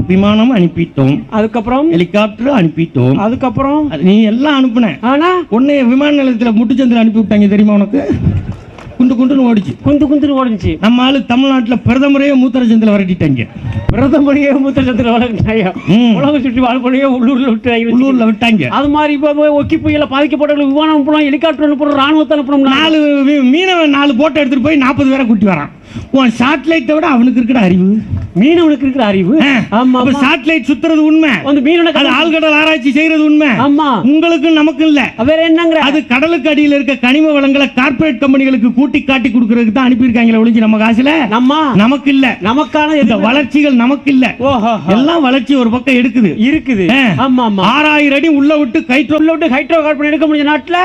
விமானம் அனுப்பிட்டோம். அதுக்கப்புறம்? ஹெலிகாப்டர் அனுப்பிட்டோம். அதுக்கப்புறம்? அது நீ எல்லாம் அனுப்புன. ஆனா? உன்னை விமான நிலையத்துல முட்டுச்சந்திர அனுப்பி விட்டாங்க தெரியுமா உனக்கு? குண்டு குண்டுன்னு ஓடிச்சு. குந்து குந்துன்னு ஓடுச்சு. நம்ம ஆளு தமிழ்நாட்டுல பிரதமரே மூத்தரச்சந்தில வரட்டிட்டாங்க. பிரதமரையே மூத்தச்சந்திர வளர்ந்தாயா ம். உலகம் சுற்றி வாழ்படியே உள்ளூர்ல விட்டு உள்ளூர்ல விட்டாங்க. அது மாதிரி இப்போ போய் ஒக்கி புயல பாதிக்கப்பட்டவர்கள் விமானம் அனுப்பணும் ஹெலிகாப்டர் அனுப்பணும் ராணுவத்தை அனுப்பணும் நாலு மீனவன் நாலு போட்டோ எடுத்துட்டு போய் நாற்பது பேரை கூட்டி வரான். உன் சாட்டிலைட்டை விட அவனுக்கு இருக்கிற அறிவு. மீனவனுக்கு இருக்கிற அறிவு? ஆமா அப்ப. சாட்டிலைட் சுத்துறது உண்மை. அந்த மீனவனுக்கு அது ஆழ்கடல் ஆராய்ச்சி செய்யறது உண்மை. ஆமா. உங்களுக்கும் நமக்கும் இல்ல. வேற என்னங்கிற? அது கடலுக்கு அடியில இருக்க கனிம வளங்களை கார்ப்பரேட் கம்பெனிகளுக்கு கூட்டி காட்டி கொடுக்கறதுக்கு தான் அனுப்பியிருக்காங்களே ஒளிஞ்சு நம்ம காசுல? நம்ம? நமக்கு இல்ல. நமக்கான இந்த வளர்ச்சிகள் நமக்கு இல்ல. ஓஹோ. எல்லாம் வளர்ச்சி ஒரு பக்கம் எடுக்குது. இருக்குது. ஆமா ஆமா. ஆறாயிரம் அடி உள்ள விட்டு கயிற்று உள்ள விட்டு ஹைட்ரோ கார்பன் எடுக்க முடிஞ்ச நாட்டுல.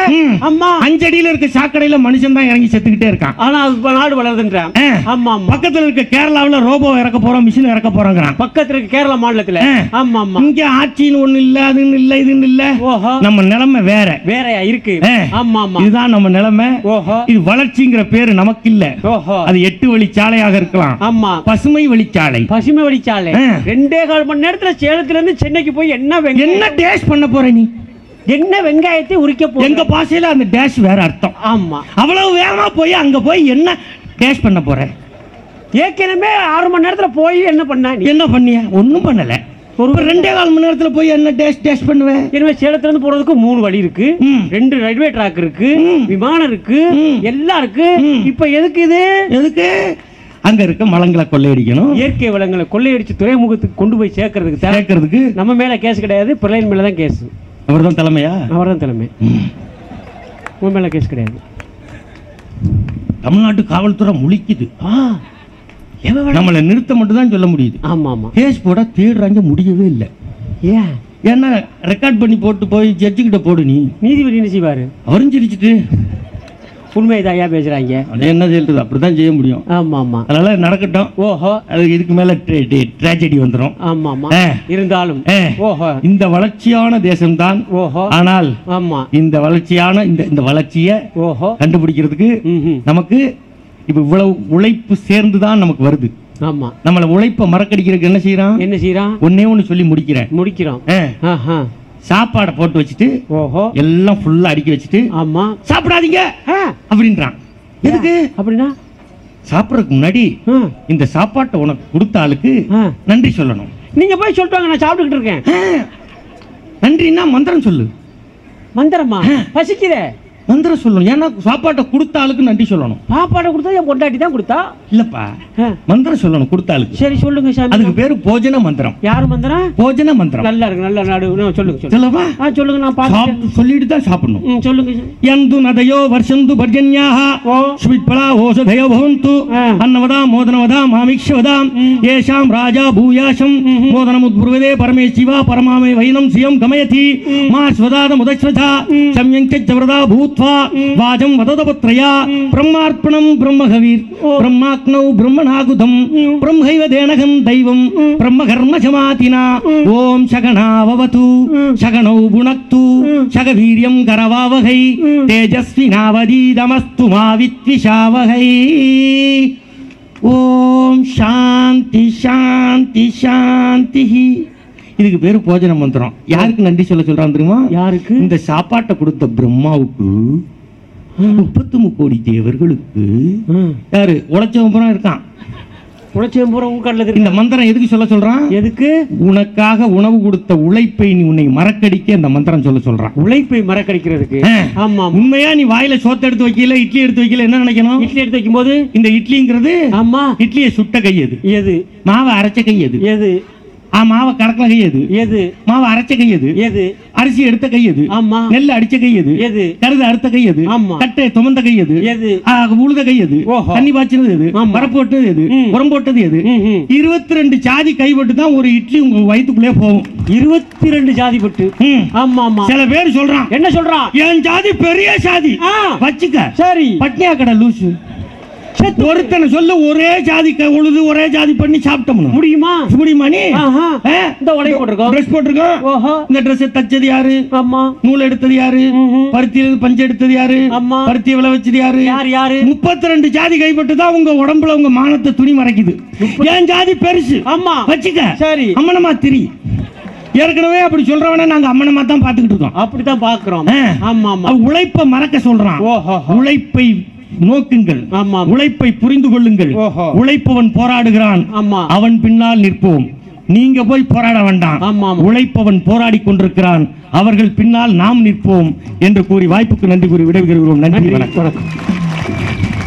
ஆமா. அஞ்சடியில இருக்க சாக்கடையில மனுஷன் தான் இறங்கி செத்துக்கிட்டே இருக்கான். ஆனா நாடு வளருதுன்றான். ஆமா பக்கத்துல இருக்க கேரளாவுல ரோபோ இறக்க போறோம் மிஷின் இறக்க போறோங்கிறான். பக்கத்துல இருக்க கேரளா மாநிலத்துல. ஆமா ஆமா இங்க ஆட்சின்னு ஒண்ணு இல்ல அதுன்னு இல்ல இதுன்னு இல்ல. ஓஹோ. நம்ம நிலைமை வேற. வேறயா இருக்கு. ஆமா ஆமா இதுதான் நம்ம நிலைமை. ஓஹோ. இது வளர்ச்சிங்கிற பேரு நமக்கு இல்ல ஓஹோ. அது எட்டு வழி சாலையாக இருக்கலாம். ஆமா. பசுமை வழிச்சாலை. பசுமை வழிச்சாலை. ரெண்டே கால் மணி நேரத்துல சேலத்துல இருந்து சென்னைக்கு போய் என்ன என்ன டேஷ் பண்ண போற நீ? என்ன வெங்காயத்தை உரிக்க எங்க போறீங்க பாஷையில அந்த டேஷ் வேற அர்த்தம். ஆமா. அவ்வளவு வேகமா போய் அங்க போய் என்ன டேஷ் பண்ண போற. ஏற்கனவே ஆறு மணி நேரத்துல போய் என்ன பண்ண நீ? என்ன பண்ணிய? ஒண்ணும் பண்ணல. ஒரு ரெண்டே கால் மணி நேரத்துல போய் என்ன டேஷ் டேஷ் பண்ணுவேன் எனவே சேலத்துல இருந்து போறதுக்கு மூணு வழி இருக்கு. ரெண்டு ரயில்வே ட்ராக் இருக்கு. விமானம் இருக்கு. எல்லாம் இருக்கு. இப்ப எதுக்கு இது? எதுக்கு? அங்க இருக்க மலங்களை கொள்ளையடிக்கணும். இயற்கை வளங்களை கொள்ளையடிச்சு துறைமுகத்துக்கு கொண்டு போய் சேர்க்கறதுக்கு தான் சேர்க்கறதுக்கு? நம்ம மேல கேஸ் கிடையாது. பிள்ளைகள் மேல தான் கேஸ். அவர்தான் தலைமையா? அவர்தான் தலைமை. உன் மேல கேஸ் கிடையாது. தமிழ்நாட்டு காவல்துறை முழிக்குது. நம்மளை நிறுத்த மட்டும் தான் சொல்ல முடியுது. ஆமா ஆமா கேஸ் போட தேடுறாங்க முடியவே இல்லை. ஏன்? ஏன்னா ரெக்கார்ட் பண்ணி போட்டு போய் ஜட்ஜு கிட்ட போடு நீ. நீதிபதி என்ன செய்வாரு? அவரும் சிரிச்சிட்டு உண்மை பேசுறாங்க. அது என்ன செய்யறது? அப்படிதான் செய்ய முடியும். ஆமா ஆமா அதனால நடக்கட்டும். ஓஹோ. அது இதுக்கு மேல ட்ராஜடி வந்துடும் ஆமா ஆமா. இருந்தாலும். ஓஹோ. இந்த வளர்ச்சியான தேசம்தான். ஓஹோ. ஆனால் ஆமா. இந்த வளர்ச்சியான இந்த இந்த வளர்ச்சியை ஓஹோ. கண்டுபிடிக்கிறதுக்கு. நமக்கு இப்ப இவ்வளவு உழைப்பு சேர்ந்து தான் நமக்கு வருது. ஆமா. நம்மள உழைப்ப மறக்கடிக்கிறதுக்கு என்ன செய்யறான் என்ன செய்யறான் ஒன்னே ஒண்ணு சொல்லி முடிக்கிறேன். முடிக்கிறோம். சாப்பாடை போட்டு வச்சுட்டு ஓஹோ. எல்லாம் ஃபுல்லா அடுக்கி வச்சுட்டு ஆமா. சாப்பிடாதீங்க அப்படின்றான். எதுக்கு? அப்படின்னா? சாப்பிடறதுக்கு முன்னாடி இந்த சாப்பாட்டை உனக்கு கொடுத்த ஆளுக்கு. நன்றி சொல்லணும். நீங்க போய் சொல்லிட்டு நான் சாப்பிட்டுக்கிட்டு இருக்கேன். நன்றின்னா மந்திரம் சொல்லு. மந்திரமா? பசிக்குதே. நந்திர சொல்லணும். ஏன்னா சாப்பாட்டை கொடுத்த ஆளுக்கு நன்றி சொல்லணும். சாப்பாட்டை கொடுத்தா என் கொண்டாட்டி தான் கொடுத்தா? இல்லப்பா. மந்திரம் சொல்லணும் கொடுத்தாளுக்கு சரி சொல்லுங்க சாமி. அதுக்கு பேரு போஜன மந்திரம். யார் மந்திரம்? போஜன மந்திரம். நல்லா இருக்கு நல்ல நாடு சொல்லுங்க சொல்லவா? சொல்லுங்க நான் பார்த்து சொல்லிட்டு தான் சாப்பிடணும். சொல்லுங்க எந்து நதயோ வருஷந்து பர்ஜன்யாக சுமித்பலா ஓஷதயோ பவந்து. அன்னவதா மோதனவதா மாமிக்ஷவதாம். ஏஷாம் ராஜா பூயாசம் மோதனமுத்புருவதே பரமேசிவா பரமாமே வைனம் சியம் கமயதி. மாஸ்வதாத முதஸ்வதா. சம்யங்க சவரதா பூத் ముదశ్వథ శమ్యం చవ్రదా భూత్వా వాజం వదదపత్రయా బ్రహ్మార్పణం బ్రహ్మహవీర్ బ్రహ్మాగ్నౌ బ్రహ్మణాగుధం బ్రహ్మైవ దేనగం దైవం బ్రహ్మకర్మ శమాతినా ఓం శగణావవతు శగణౌ భునక్తు శగవీర్యం కరవావహై తేజస్వినావదీదమస్తు మా విద్విషావహై இதுக்கு பேரு போஜன மந்திரம். யாருக்கு நன்றி சொல்ல சொல்றான் தெரியுமா? யாருக்கு? இந்த சாப்பாட்டை கொடுத்த பிரம்மாவுக்கு முப்பத்து முக்கோடி தேவர்களுக்கு. யாரு? உழைச்சவன் இருக்கான். உழைச்சேன் பூரா இந்த மந்திரம் எதுக்கு சொல்ல சொல்றான்? எதுக்கு? உனக்காக உணவு கொடுத்த உழைப்பை நீ உன்னை மறக்கடிக்க இந்த மந்திரம் சொல்ல சொல்றான். உழைப்பை மறக்கடிக்கிறதுக்கு? ஆமா. உண்மையா நீ வாயில சோத்த எடுத்து வைக்கல இட்லி எடுத்து வைக்கல என்ன நினைக்கணும்? இட்லி எடுத்து வைக்கும் போது இந்த இட்லிங்கிறது ஆமா. இட்லியை சுட்ட கை எது? எது? மாவை அரைச்ச கை எது? எது? ஆ மாவை கறக்கல கை எது? எது? மாவை அரைச்ச கை எது? எது? அரிசி எடுத்த கை எது? ஆமா. நெல் அடிச்ச கை எது? எது? கருது அறுத்த கை எது? ஆமா. கட்டை துமந்த கை எது? எது? உழுத கை எது. தண்ணி பாய்ச்சினது எது? ஆமா. பரப்பு போட்டது எது. உரம் போட்டது எது. இருபத்தி ரெண்டு சாதி கைப்பட்டு தான் ஒரு இட்லி உங்க வயித்துக்குள்ளே போகும். இருபத்தி ரெண்டு ஜாதி பட்டு. ஆமா ஆமா. சில பேர் சொல்றான் என்ன சொல்றான்? என் ஜாதி பெரிய சாதி. வச்சுக்க. சரி. பட்னியா கடை லூசு. செத்து ஒருத்தனை சொல்லு ஒரே ஜாதி உழுது ஒரே ஜாதி பண்ணி சாப்பிட்டோம்னு. முடியுமா? முடியுமா நீ. இந்த உடை போட்டிருக்கோம். ட்ரெஸ் போட்டிருக்கோம். ஓஹோ. இந்த ட்ரெஸ் தச்சது யாரு? ஆமா. நூல் எடுத்தது யாரு? ம்ஹும். பருத்தி பஞ்சு எடுத்தது யாரு? ஆமா. பருத்தி விளை வச்சது யாரு? யார் யாரு? முப்பத்தி ரெண்டு ஜாதி கைப்பட்டு தான் உங்க உடம்புல உங்க மானத்தை துணி மறைக்குது. என் ஜாதி பெருசு? ஆமா. வச்சுக்க. சரி. அம்மனமா திரி. ஏற்கனவே அப்படி சொல்றவன நாங்க அம்மனமா தான் பாத்துக்கிட்டு இருக்கோம். அப்படித்தான் பாக்குறோம். ஆமா ஆமா. உழைப்ப மறக்க சொல்றான். ஓஹோ உழைப்பை நோக்குங்கள். ஆமா. உழைப்பை புரிந்து கொள்ளுங்கள். உழைப்பவன் போராடுகிறான். அவன் பின்னால் நிற்போம். நீங்க போய் போராட வேண்டாம். ஆமா, ஆமா. உழைப்பவன் போராடி கொண்டிருக்கிறான். அவர்கள் பின்னால் நாம் நிற்போம் என்று கூறி வாய்ப்புக்கு நன்றி கூறி விடைபெறுகிறோம். நன்றி வணக்கம்.